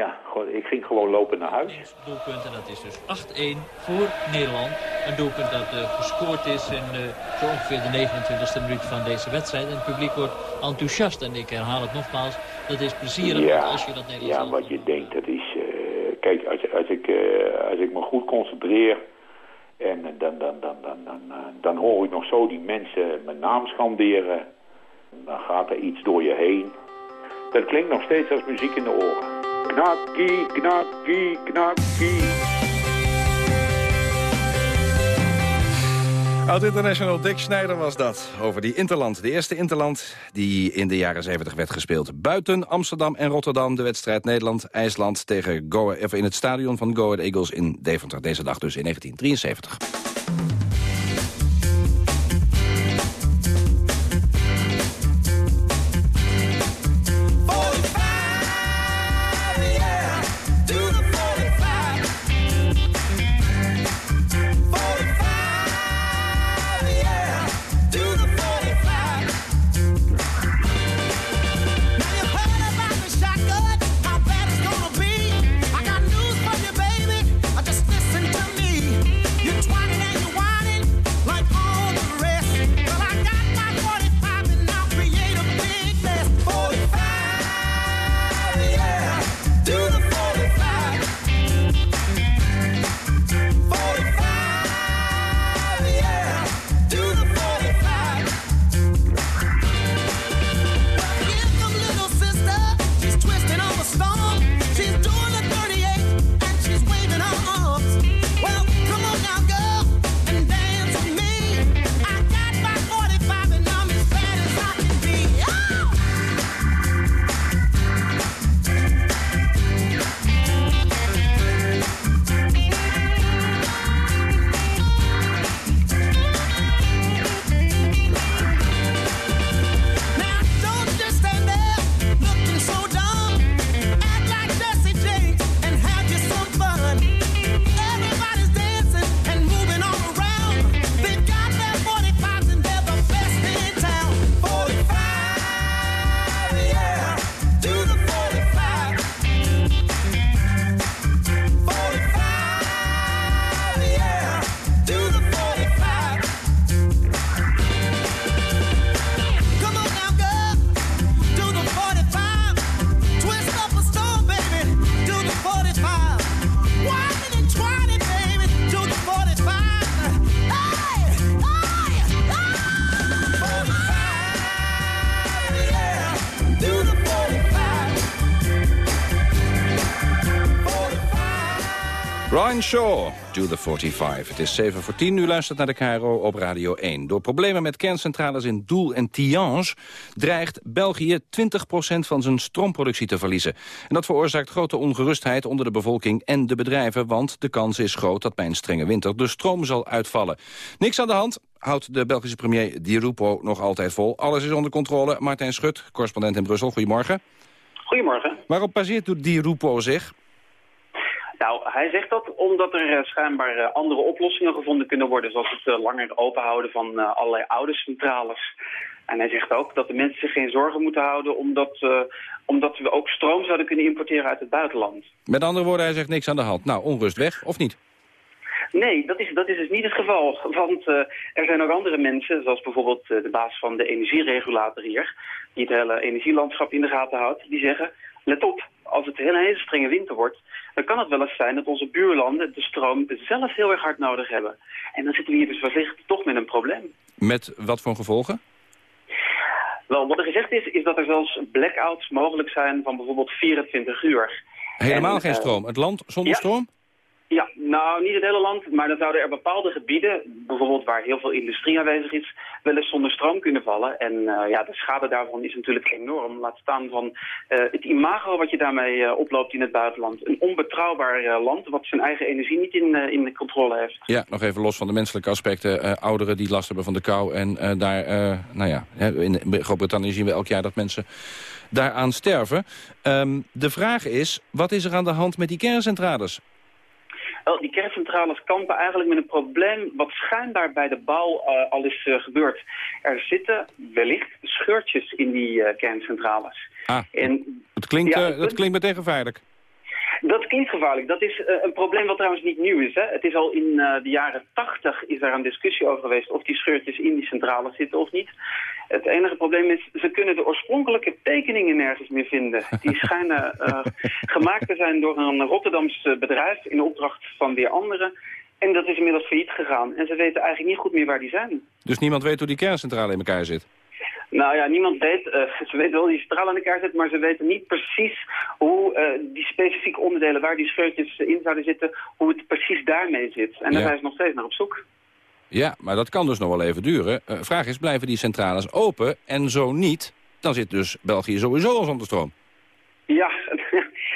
Ja, ik ging gewoon lopen naar huis. Doelpunt en dat is dus 8-1 voor Nederland. Een doelpunt dat uh, gescoord is in uh, zo ongeveer de 29e minuut van deze wedstrijd. En het publiek wordt enthousiast. En ik herhaal het nogmaals, dat is plezierig ja, als je dat Nederlands Ja, wat je denkt, dat is... Uh, kijk, als, als, ik, als ik me goed concentreer... En dan, dan, dan, dan, dan, dan hoor ik nog zo die mensen mijn naam scanderen. Dan gaat er iets door je heen. Dat klinkt nog steeds als muziek in de oren. Knakkie, knakkie, knakkie. Oud-international Dick Schneider was dat. Over die Interland. De eerste Interland die in de jaren 70 werd gespeeld. Buiten Amsterdam en Rotterdam. De wedstrijd Nederland-IJsland tegen Go of in het stadion van Go Ahead Eagles in Deventer. Deze dag dus in 1973. Shaw, Do the 45. Het is 7 voor 10, u luistert naar de KRO op Radio 1. Door problemen met kerncentrales in Doel en Tihange... dreigt België 20% van zijn stroomproductie te verliezen. En dat veroorzaakt grote ongerustheid onder de bevolking en de bedrijven... want de kans is groot dat bij een strenge winter de stroom zal uitvallen. Niks aan de hand, houdt de Belgische premier Di Rupo nog altijd vol. Alles is onder controle. Martijn Schut, correspondent in Brussel. Goedemorgen. Goedemorgen. Waarop baseert Di Rupo zich? Nou, hij zegt dat omdat er uh, schijnbaar uh, andere oplossingen gevonden kunnen worden... zoals het uh, langer openhouden van allerlei oude centrales. En hij zegt ook dat de mensen zich geen zorgen moeten houden... omdat, omdat we ook stroom zouden kunnen importeren uit het buitenland. Met andere woorden, hij zegt niks aan de hand. Nou, onrust weg, of niet? Nee, dat is, dat is dus niet het geval. (laughs) Want uh, er zijn ook andere mensen, zoals bijvoorbeeld de baas van de energieregulator hier... die het hele energielandschap in de gaten houdt, die zeggen... let op, als het een hele strenge winter wordt... dan kan het wel eens zijn dat onze buurlanden de stroom zelf heel erg hard nodig hebben. En dan zitten we hier dus wellicht toch met een probleem. Met wat voor gevolgen? Wel, wat er gezegd is, is dat er zelfs blackouts mogelijk zijn van bijvoorbeeld 24 uur. Helemaal en, geen stroom? Het land zonder ja, stroom? Ja, nou niet het hele land, maar dan zouden er bepaalde gebieden, bijvoorbeeld waar heel veel industrie aanwezig is, wel eens zonder stroom kunnen vallen. En uh, ja, de schade daarvan is natuurlijk enorm. Laat staan van uh, het imago wat je daarmee uh, oploopt in het buitenland. Een onbetrouwbaar land wat zijn eigen energie niet in, in de controle heeft. Ja, nog even los van de menselijke aspecten. ouderen die last hebben van de kou en daar, nou ja, in Groot-Brittannië zien we elk jaar dat mensen daaraan sterven. Um, de vraag is, wat is er aan de hand met die kerncentrales? Wel, die kerncentrales kampen eigenlijk met een probleem wat schijnbaar bij de bouw uh, al is uh, gebeurd. Er zitten wellicht scheurtjes in die uh, kerncentrales. Ah, en, het, klinkt, ja, klinkt meteen gevaarlijk. Dat klinkt gevaarlijk. Dat is uh, een probleem wat trouwens niet nieuw is. Hè? Het is al in uh, de jaren 80 is daar een discussie over geweest of die scheurtjes in die centrale zitten of niet. Het enige probleem is, ze kunnen de oorspronkelijke tekeningen nergens meer vinden. Die schijnen uh, (laughs) gemaakt te zijn door een Rotterdams bedrijf in opdracht van weer anderen. En dat is inmiddels failliet gegaan. En ze weten eigenlijk niet goed meer waar die zijn. Dus niemand weet hoe die kerncentrale in elkaar zit? Nou ja, niemand weet, uh, (laughs) ze weten wel die centrale in elkaar zit, maar ze weten niet precies hoe uh, die specifieke onderdelen, waar die scheurtjes in zouden zitten, hoe het precies daarmee zit. En daar Ja. zijn ze nog steeds naar op zoek. Ja, maar dat kan dus nog wel even duren. Uh, vraag is, blijven die centrales open? En zo niet, dan zit dus België sowieso al zonder stroom. Ja,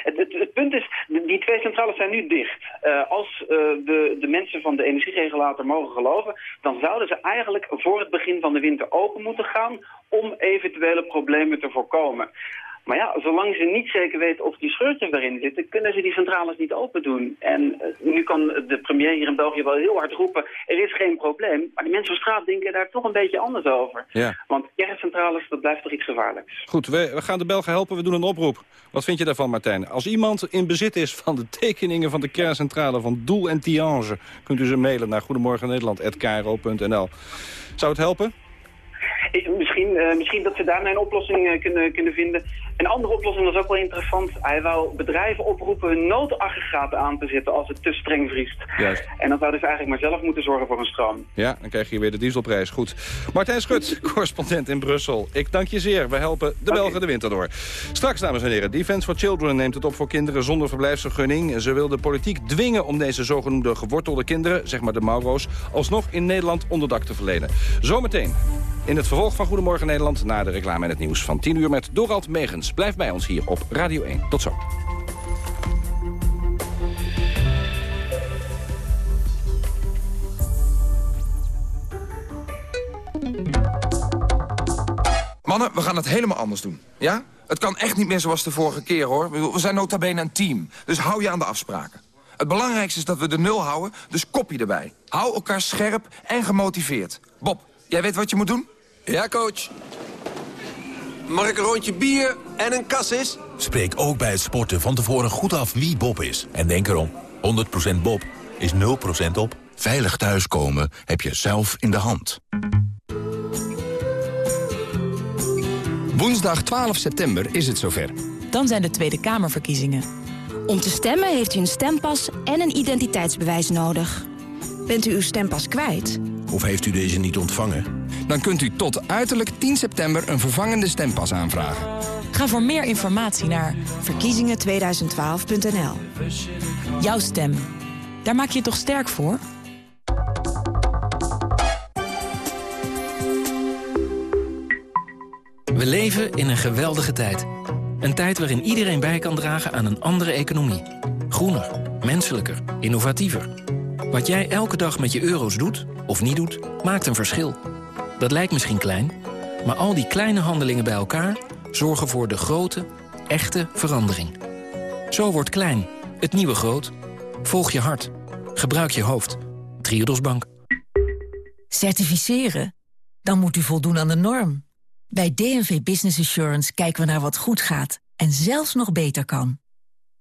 het, punt is, die twee centrales zijn nu dicht. Eh, als eh, de, de mensen van de energieregulator mogen geloven, dan zouden ze eigenlijk voor het begin van de winter open moeten gaan om eventuele problemen te voorkomen. Maar ja, zolang ze niet zeker weten of die scheurtjes erin zitten, kunnen ze die centrales niet open doen. En eh, nu kan de premier hier in België wel heel hard roepen, er is geen probleem. Maar de mensen op straat denken daar toch een beetje anders over. Ja. Want kerncentrales, dat blijft toch iets gevaarlijks. Goed, we, we gaan de Belgen helpen, we doen een oproep. Wat vind je daarvan, Martijn? Als iemand in bezit is van de tekeningen van de kerncentrale van Doel en Tiange... kunt u ze mailen naar goedemorgennederland.kro.nl. Zou het helpen? Misschien, eh, misschien dat ze daarna een oplossing eh, kunnen, kunnen vinden. Een andere oplossing was ook wel interessant. Hij wou bedrijven oproepen hun noodaggregaten aan te zetten als het te streng vriest. Juist. En dan zouden ze eigenlijk maar zelf moeten zorgen voor hun stroom. Ja, dan krijg je weer de dieselprijs. Goed. Martijn Schut, (laughs) correspondent in Brussel. Ik dank je zeer. We helpen de Belgen de winter door. Straks, dames en heren, Defence for Children neemt het op voor kinderen zonder verblijfsvergunning. Ze wil de politiek dwingen om deze zogenoemde gewortelde kinderen, zeg maar de Mauro's, alsnog in Nederland onderdak te verlenen. Zometeen. In het vervolg van Goedemorgen Nederland na de reclame en het nieuws van 10 uur met Dorald Megens. Blijf bij ons hier op Radio 1. Tot zo. Mannen, we gaan het helemaal anders doen. Ja? Het kan echt niet meer zoals de vorige keer, hoor. We zijn nota bene een team. Dus hou je aan de afspraken. Het belangrijkste is dat we de nul houden, dus kopje erbij. Hou elkaar scherp en gemotiveerd. Bob, jij weet wat je moet doen? Ja, coach. Mag ik een rondje bier en een kassis? Spreek ook bij het sporten van tevoren goed af wie Bob is. En denk erom, 100% Bob is 0% op. Veilig thuiskomen heb je zelf in de hand. Woensdag 12 september is het zover. Dan zijn de Tweede Kamerverkiezingen. Om te stemmen heeft u een stempas en een identiteitsbewijs nodig. Bent u uw stempas kwijt? Of heeft u deze niet ontvangen? Dan kunt u tot uiterlijk 10 september een vervangende stempas aanvragen. Ga voor meer informatie naar Verkiezingen2012.nl Jouw Stem. Daar maak je je toch sterk voor? We leven in een geweldige tijd. Een tijd waarin iedereen bij kan dragen aan een andere economie. Groener, menselijker, innovatiever. Wat jij elke dag met je euro's doet, of niet doet, maakt een verschil. Dat lijkt misschien klein, maar al die kleine handelingen bij elkaar... zorgen voor de grote, echte verandering. Zo wordt klein, het nieuwe groot. Volg je hart. Gebruik je hoofd. Triodos Bank. Certificeren? Dan moet u voldoen aan de norm. Bij DNV Business Assurance kijken we naar wat goed gaat en zelfs nog beter kan.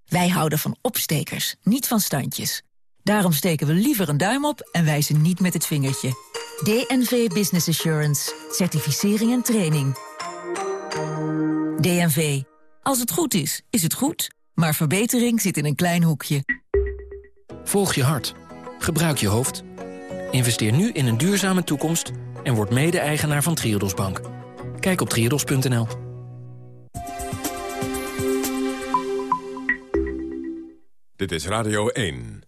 Wij houden van opstekers, niet van standjes. Daarom steken we liever een duim op en wijzen niet met het vingertje. DNV Business Assurance. Certificering en training. DNV. Als het goed is, is het goed. Maar verbetering zit in een klein hoekje. Volg je hart. Gebruik je hoofd. Investeer nu in een duurzame toekomst en word mede-eigenaar van Triodos Bank. Kijk op triodos.nl. Dit is Radio 1.